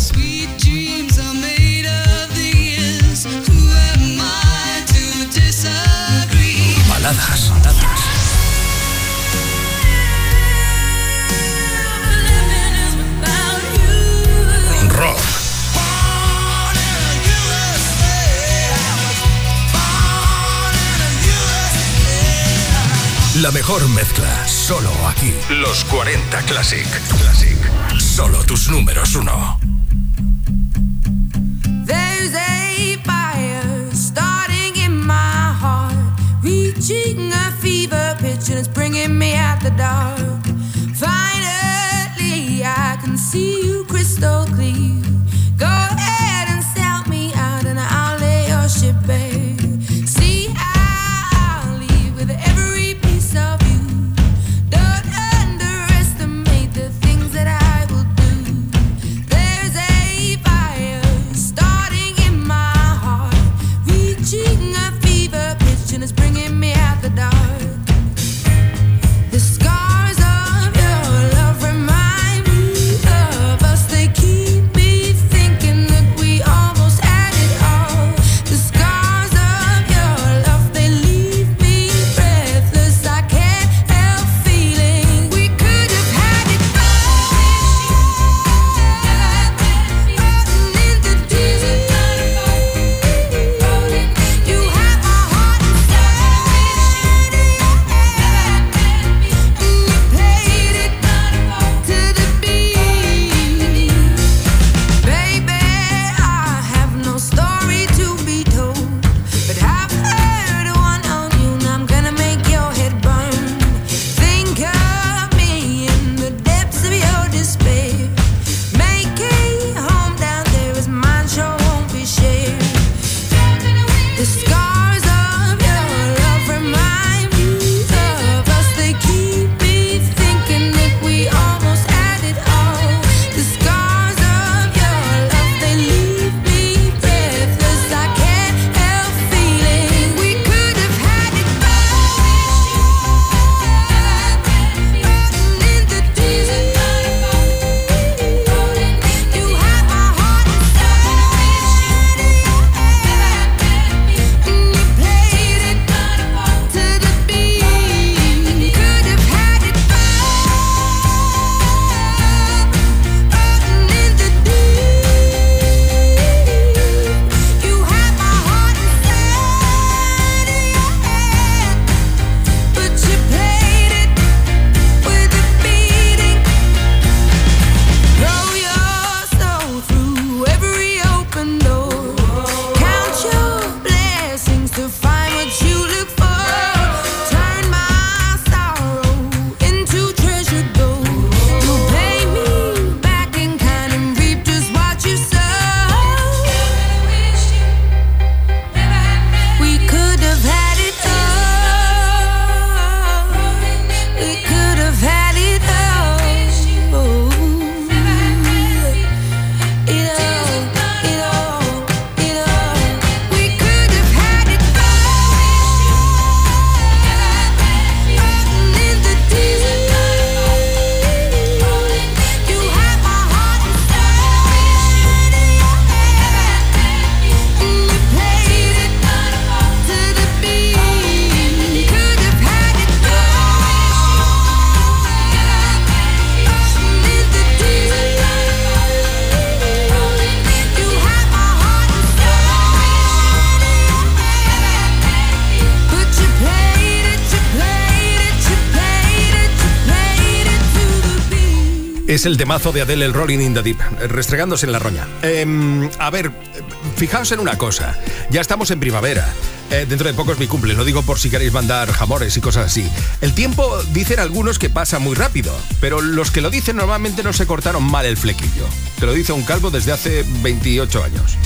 Baladas. Rock. La mejor mezcla Solo aquí. Los 40 Classic. Classic. Solo tus números uno. Es el temazo de Adele, el Rolling in the Deep, restregándose en la roña. Em, a ver, fijaos en una cosa. Ya estamos en primavera. Eh, dentro de poco es mi cumple, lo digo por si queréis mandar jamores y cosas así. El tiempo, dicen algunos, que pasa muy rápido, pero los que lo dicen normalmente no se cortaron mal el flequillo. Te lo dice un calvo desde hace 28 años.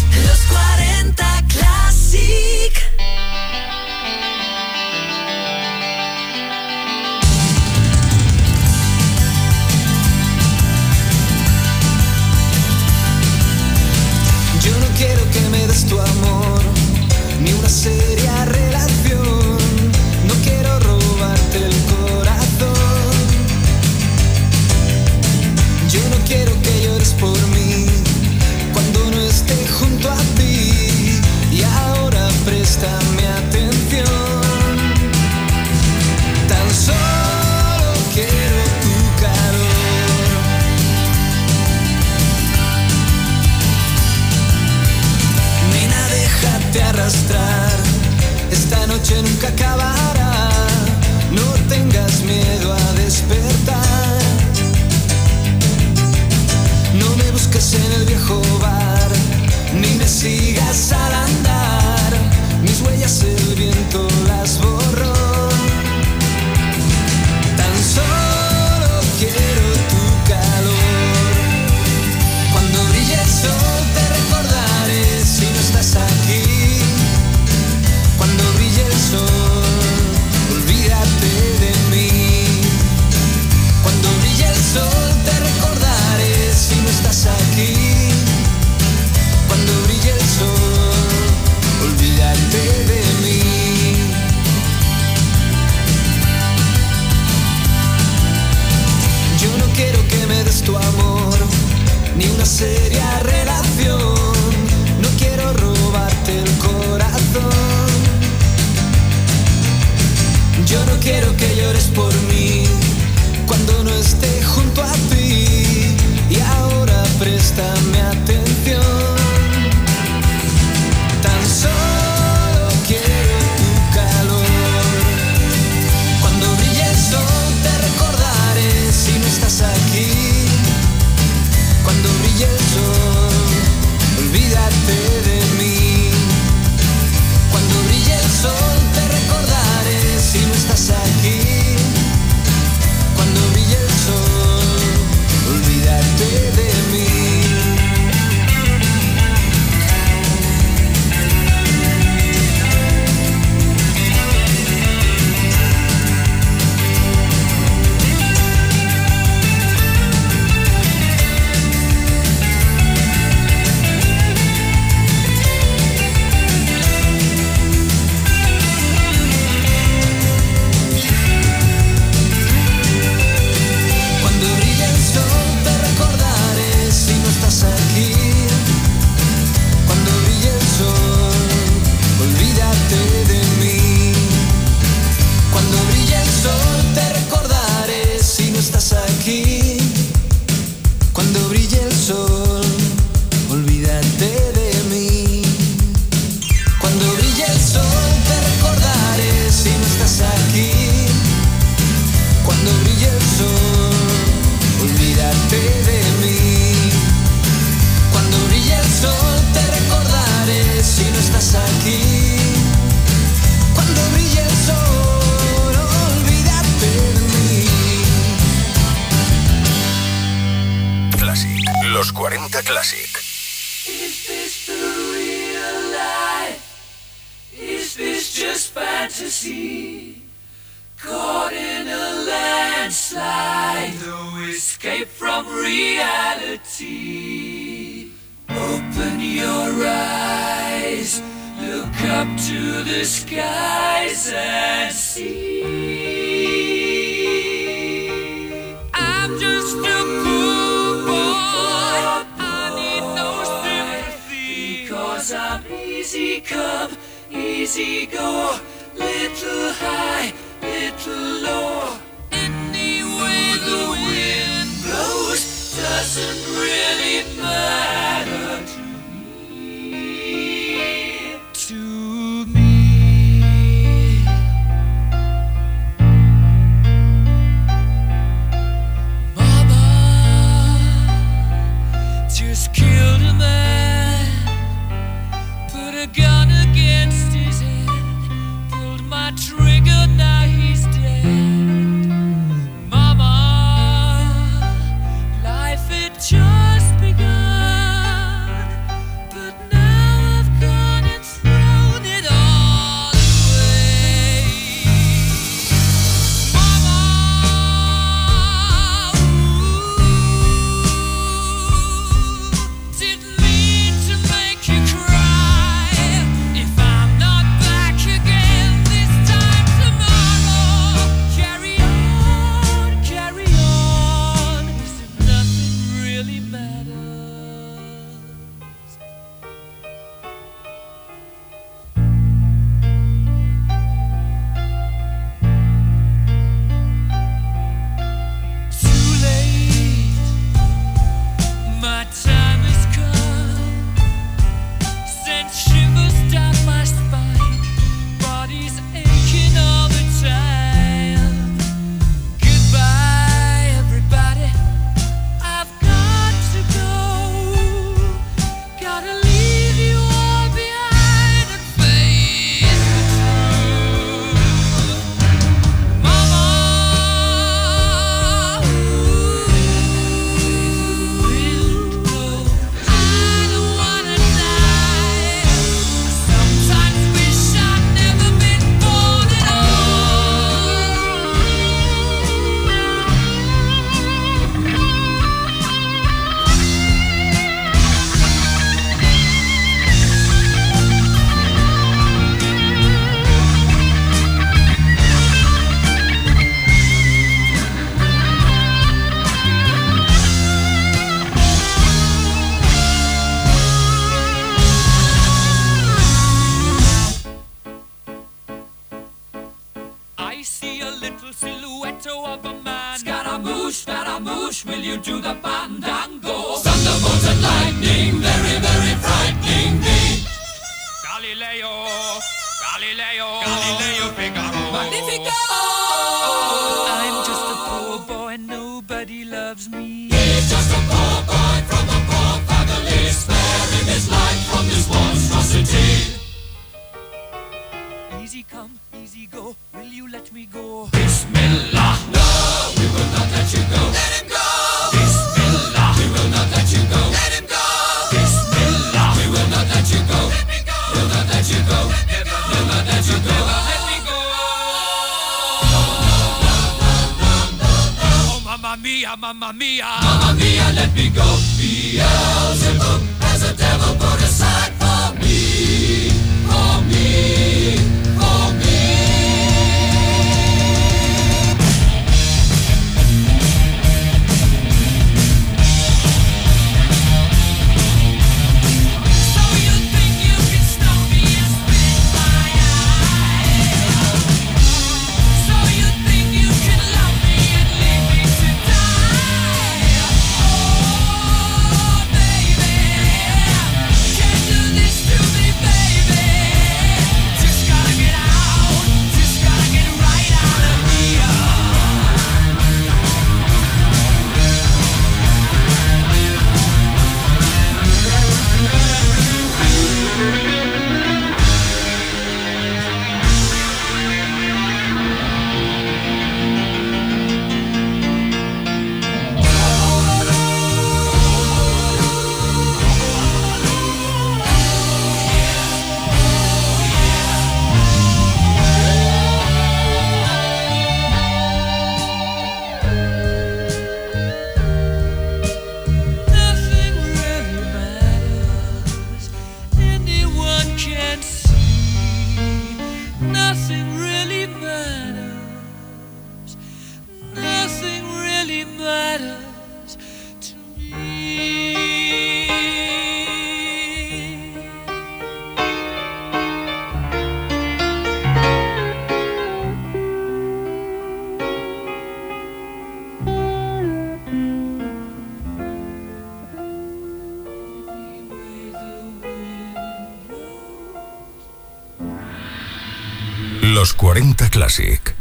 Classic.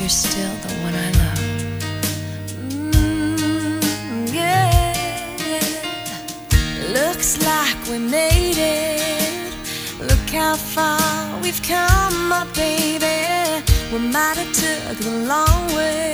You're still the one I love. Mm, yeah. Looks like we made it. Look how far we've come, my baby. We might have took the long way.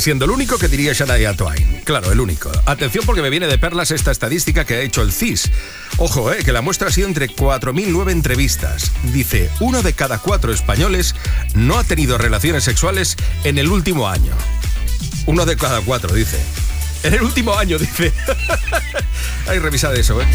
siendo el único que diría Shania Twain. Claro, el único. Atención porque me viene de perlas esta estadística que ha hecho el CIS. Ojo, eh, que la muestra ha sido entre 4.009 entrevistas. Dice, uno de cada cuatro españoles no ha tenido relaciones sexuales en el último año. Uno de cada cuatro, dice. En el último año, dice. Hay revisad eso, ¿eh?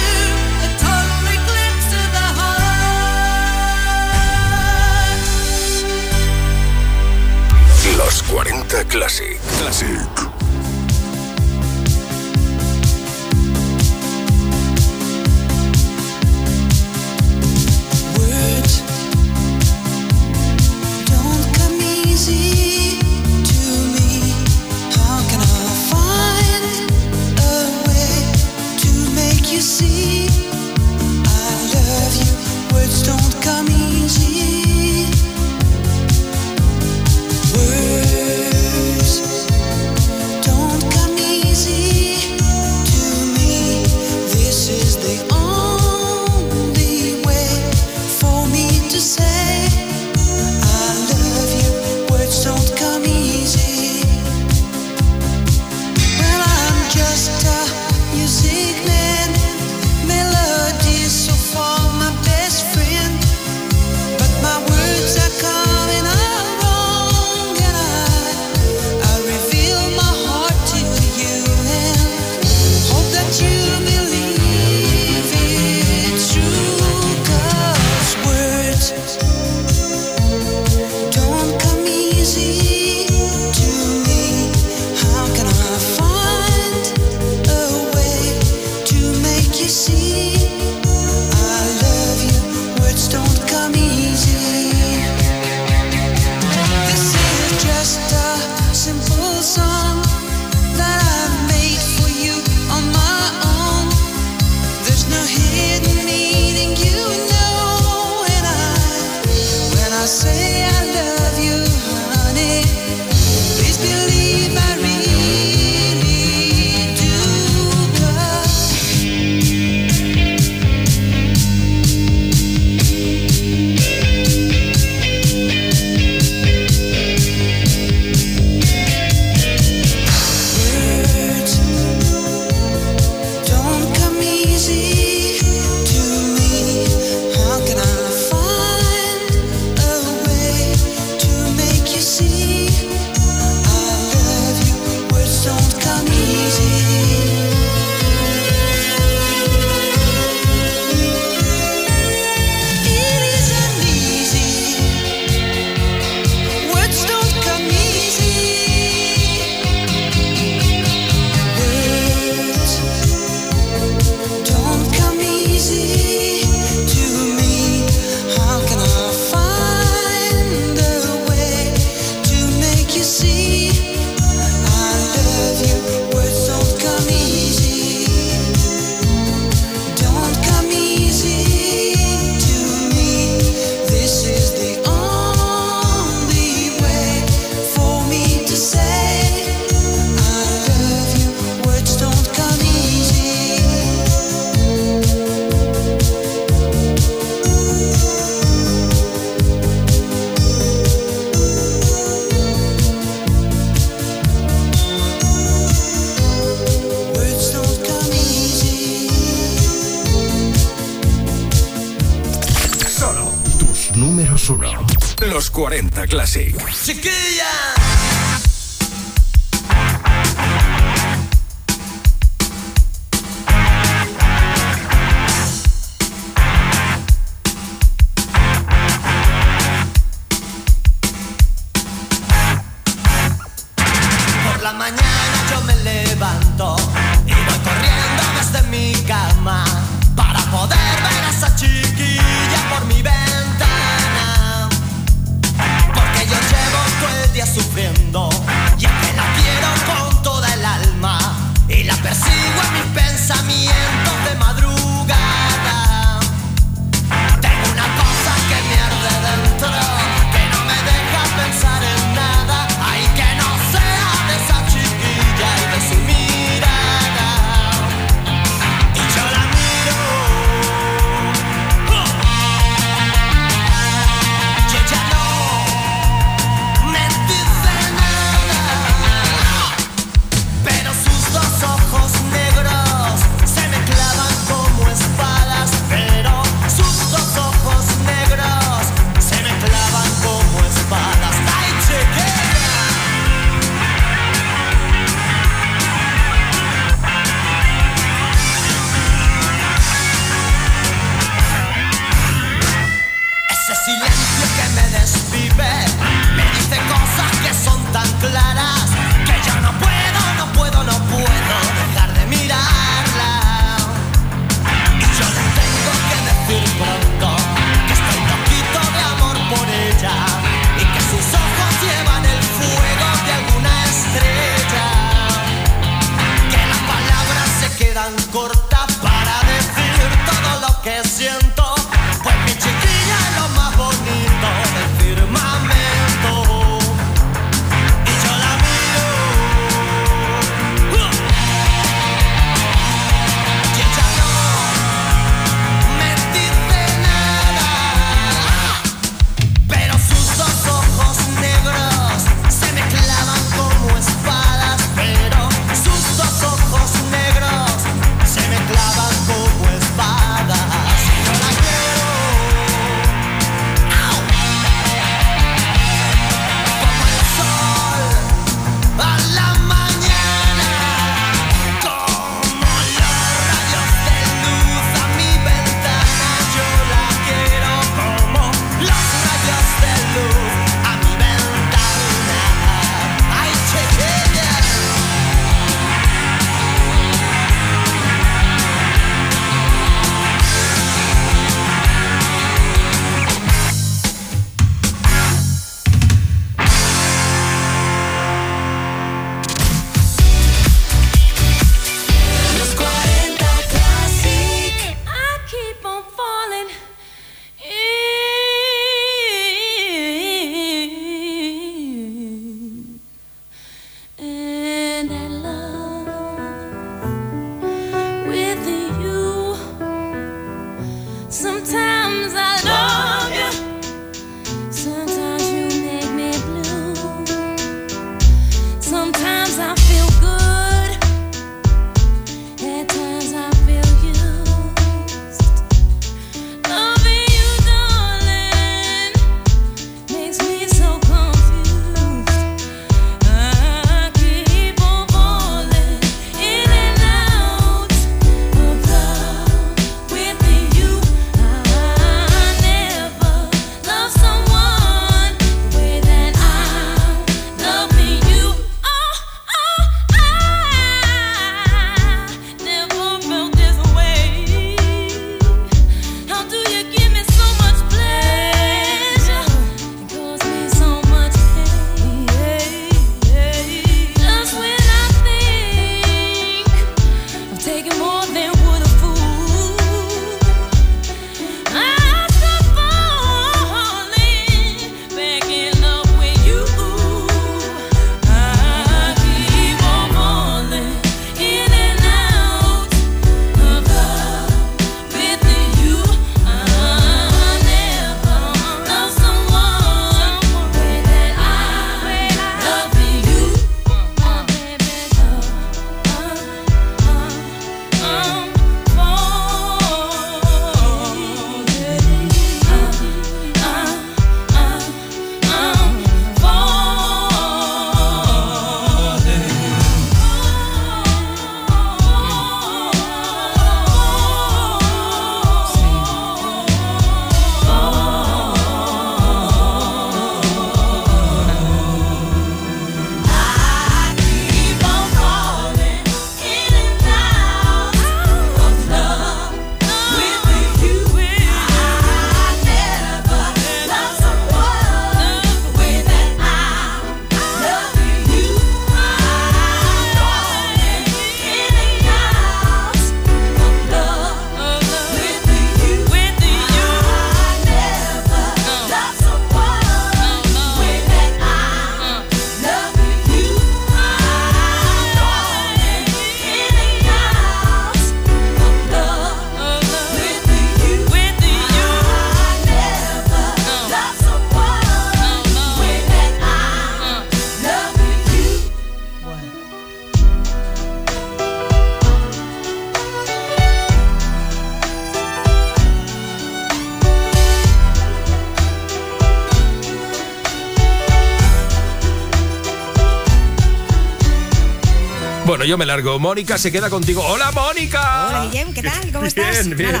yo me largo. Mónica se queda contigo. ¡Hola, Mónica! Hola, Guillem, ¿qué tal? ¿Cómo estás? Bien. Nada.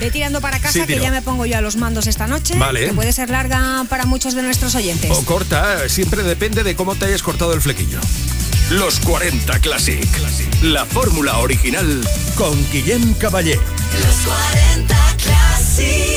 Ve tirando para casa que ya me pongo yo a los mandos esta noche. Vale. Que puede ser larga para muchos de nuestros oyentes. O corta, siempre depende de cómo te hayas cortado el flequillo. Los 40 Classic. La fórmula original con Guillem Caballé. Los 40 Classic.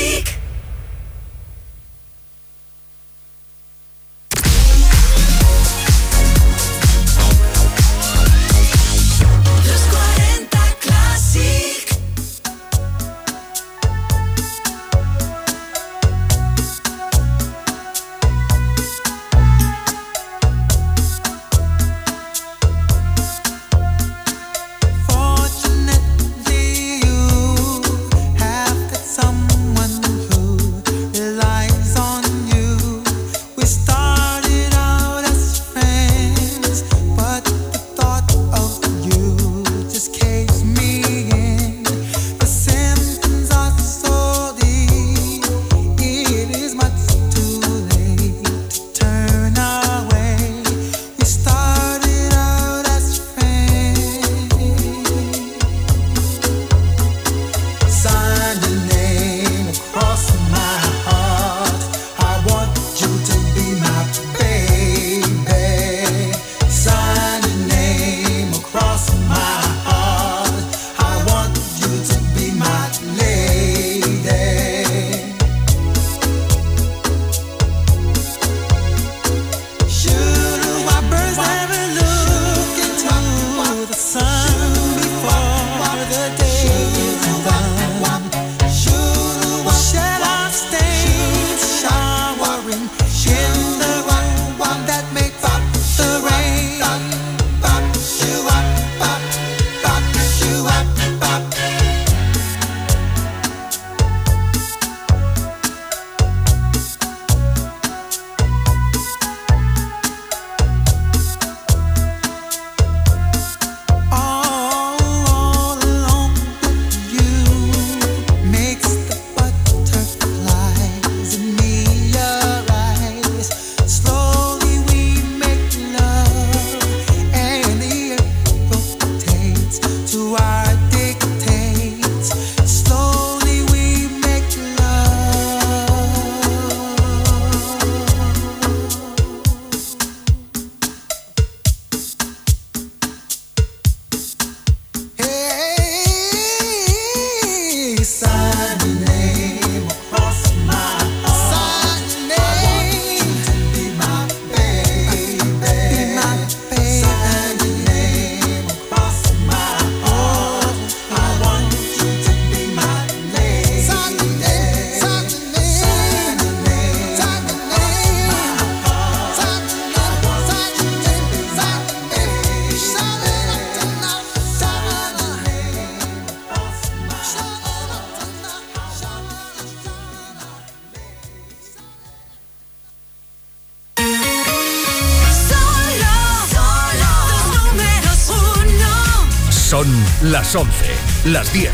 las 10.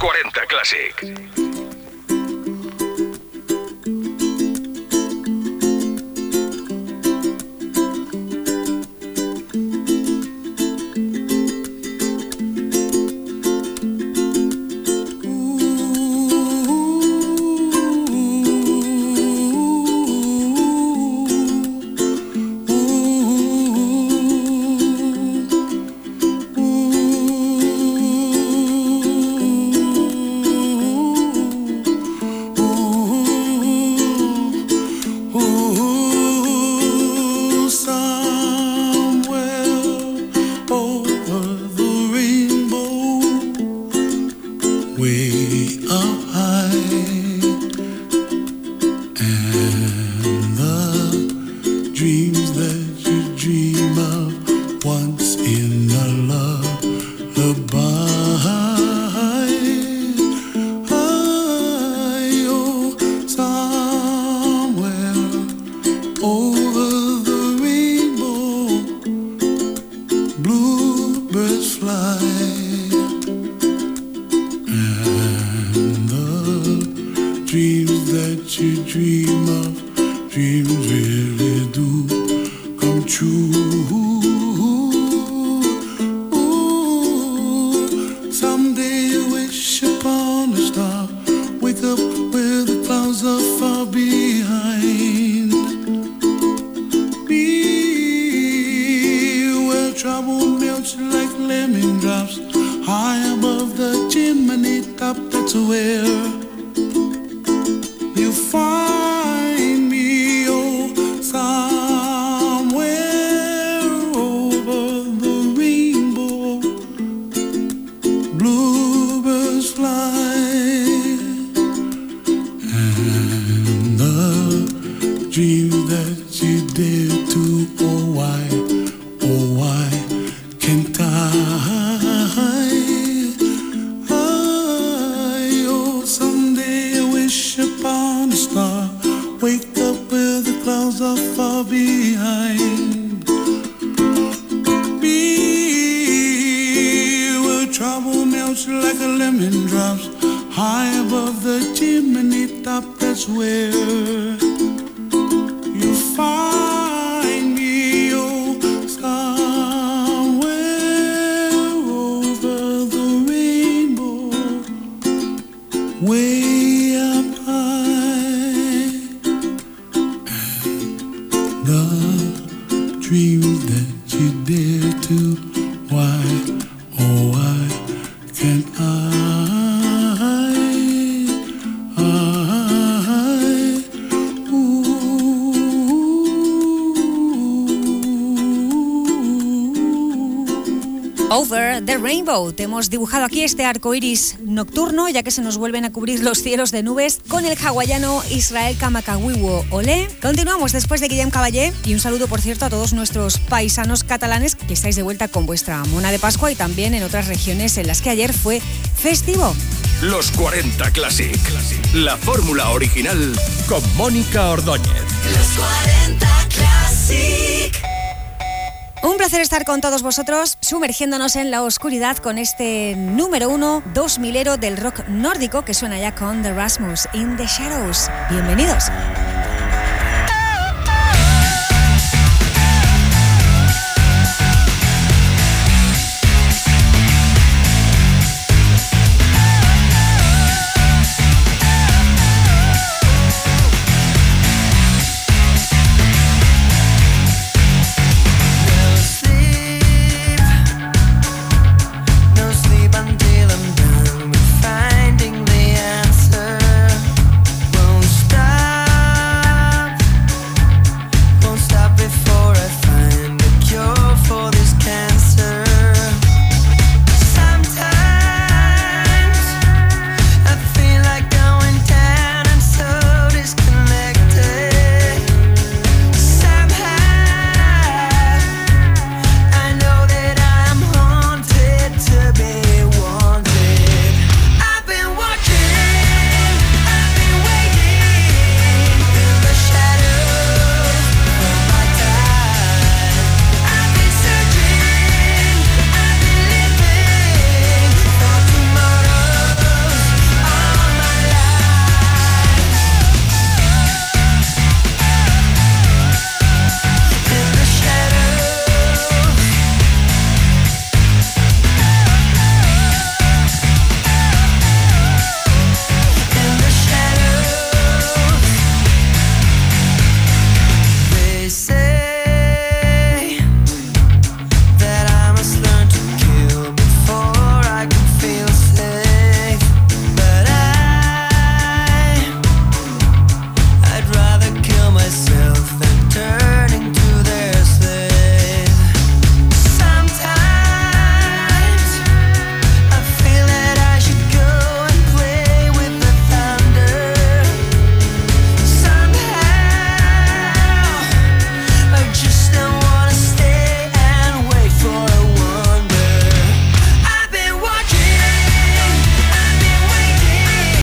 40 Classic. Te hemos dibujado aquí este arco iris nocturno, ya que se nos vuelven a cubrir los cielos de nubes con el hawaiano Israel Kamakawiwo Ole. Continuamos después de Guillem Caballé y un saludo, por cierto, a todos nuestros paisanos catalanes que estáis de vuelta con vuestra mona de Pascua y también en otras regiones en las que ayer fue festivo. Los 40 Classic. La fórmula original con Mónica Ordóñez. Los 40 Classic. Un placer estar con todos vosotros, sumergiéndonos en la oscuridad con este número uno, dos milero del rock nórdico que suena ya con The Rasmus in the Shadows. Bienvenidos.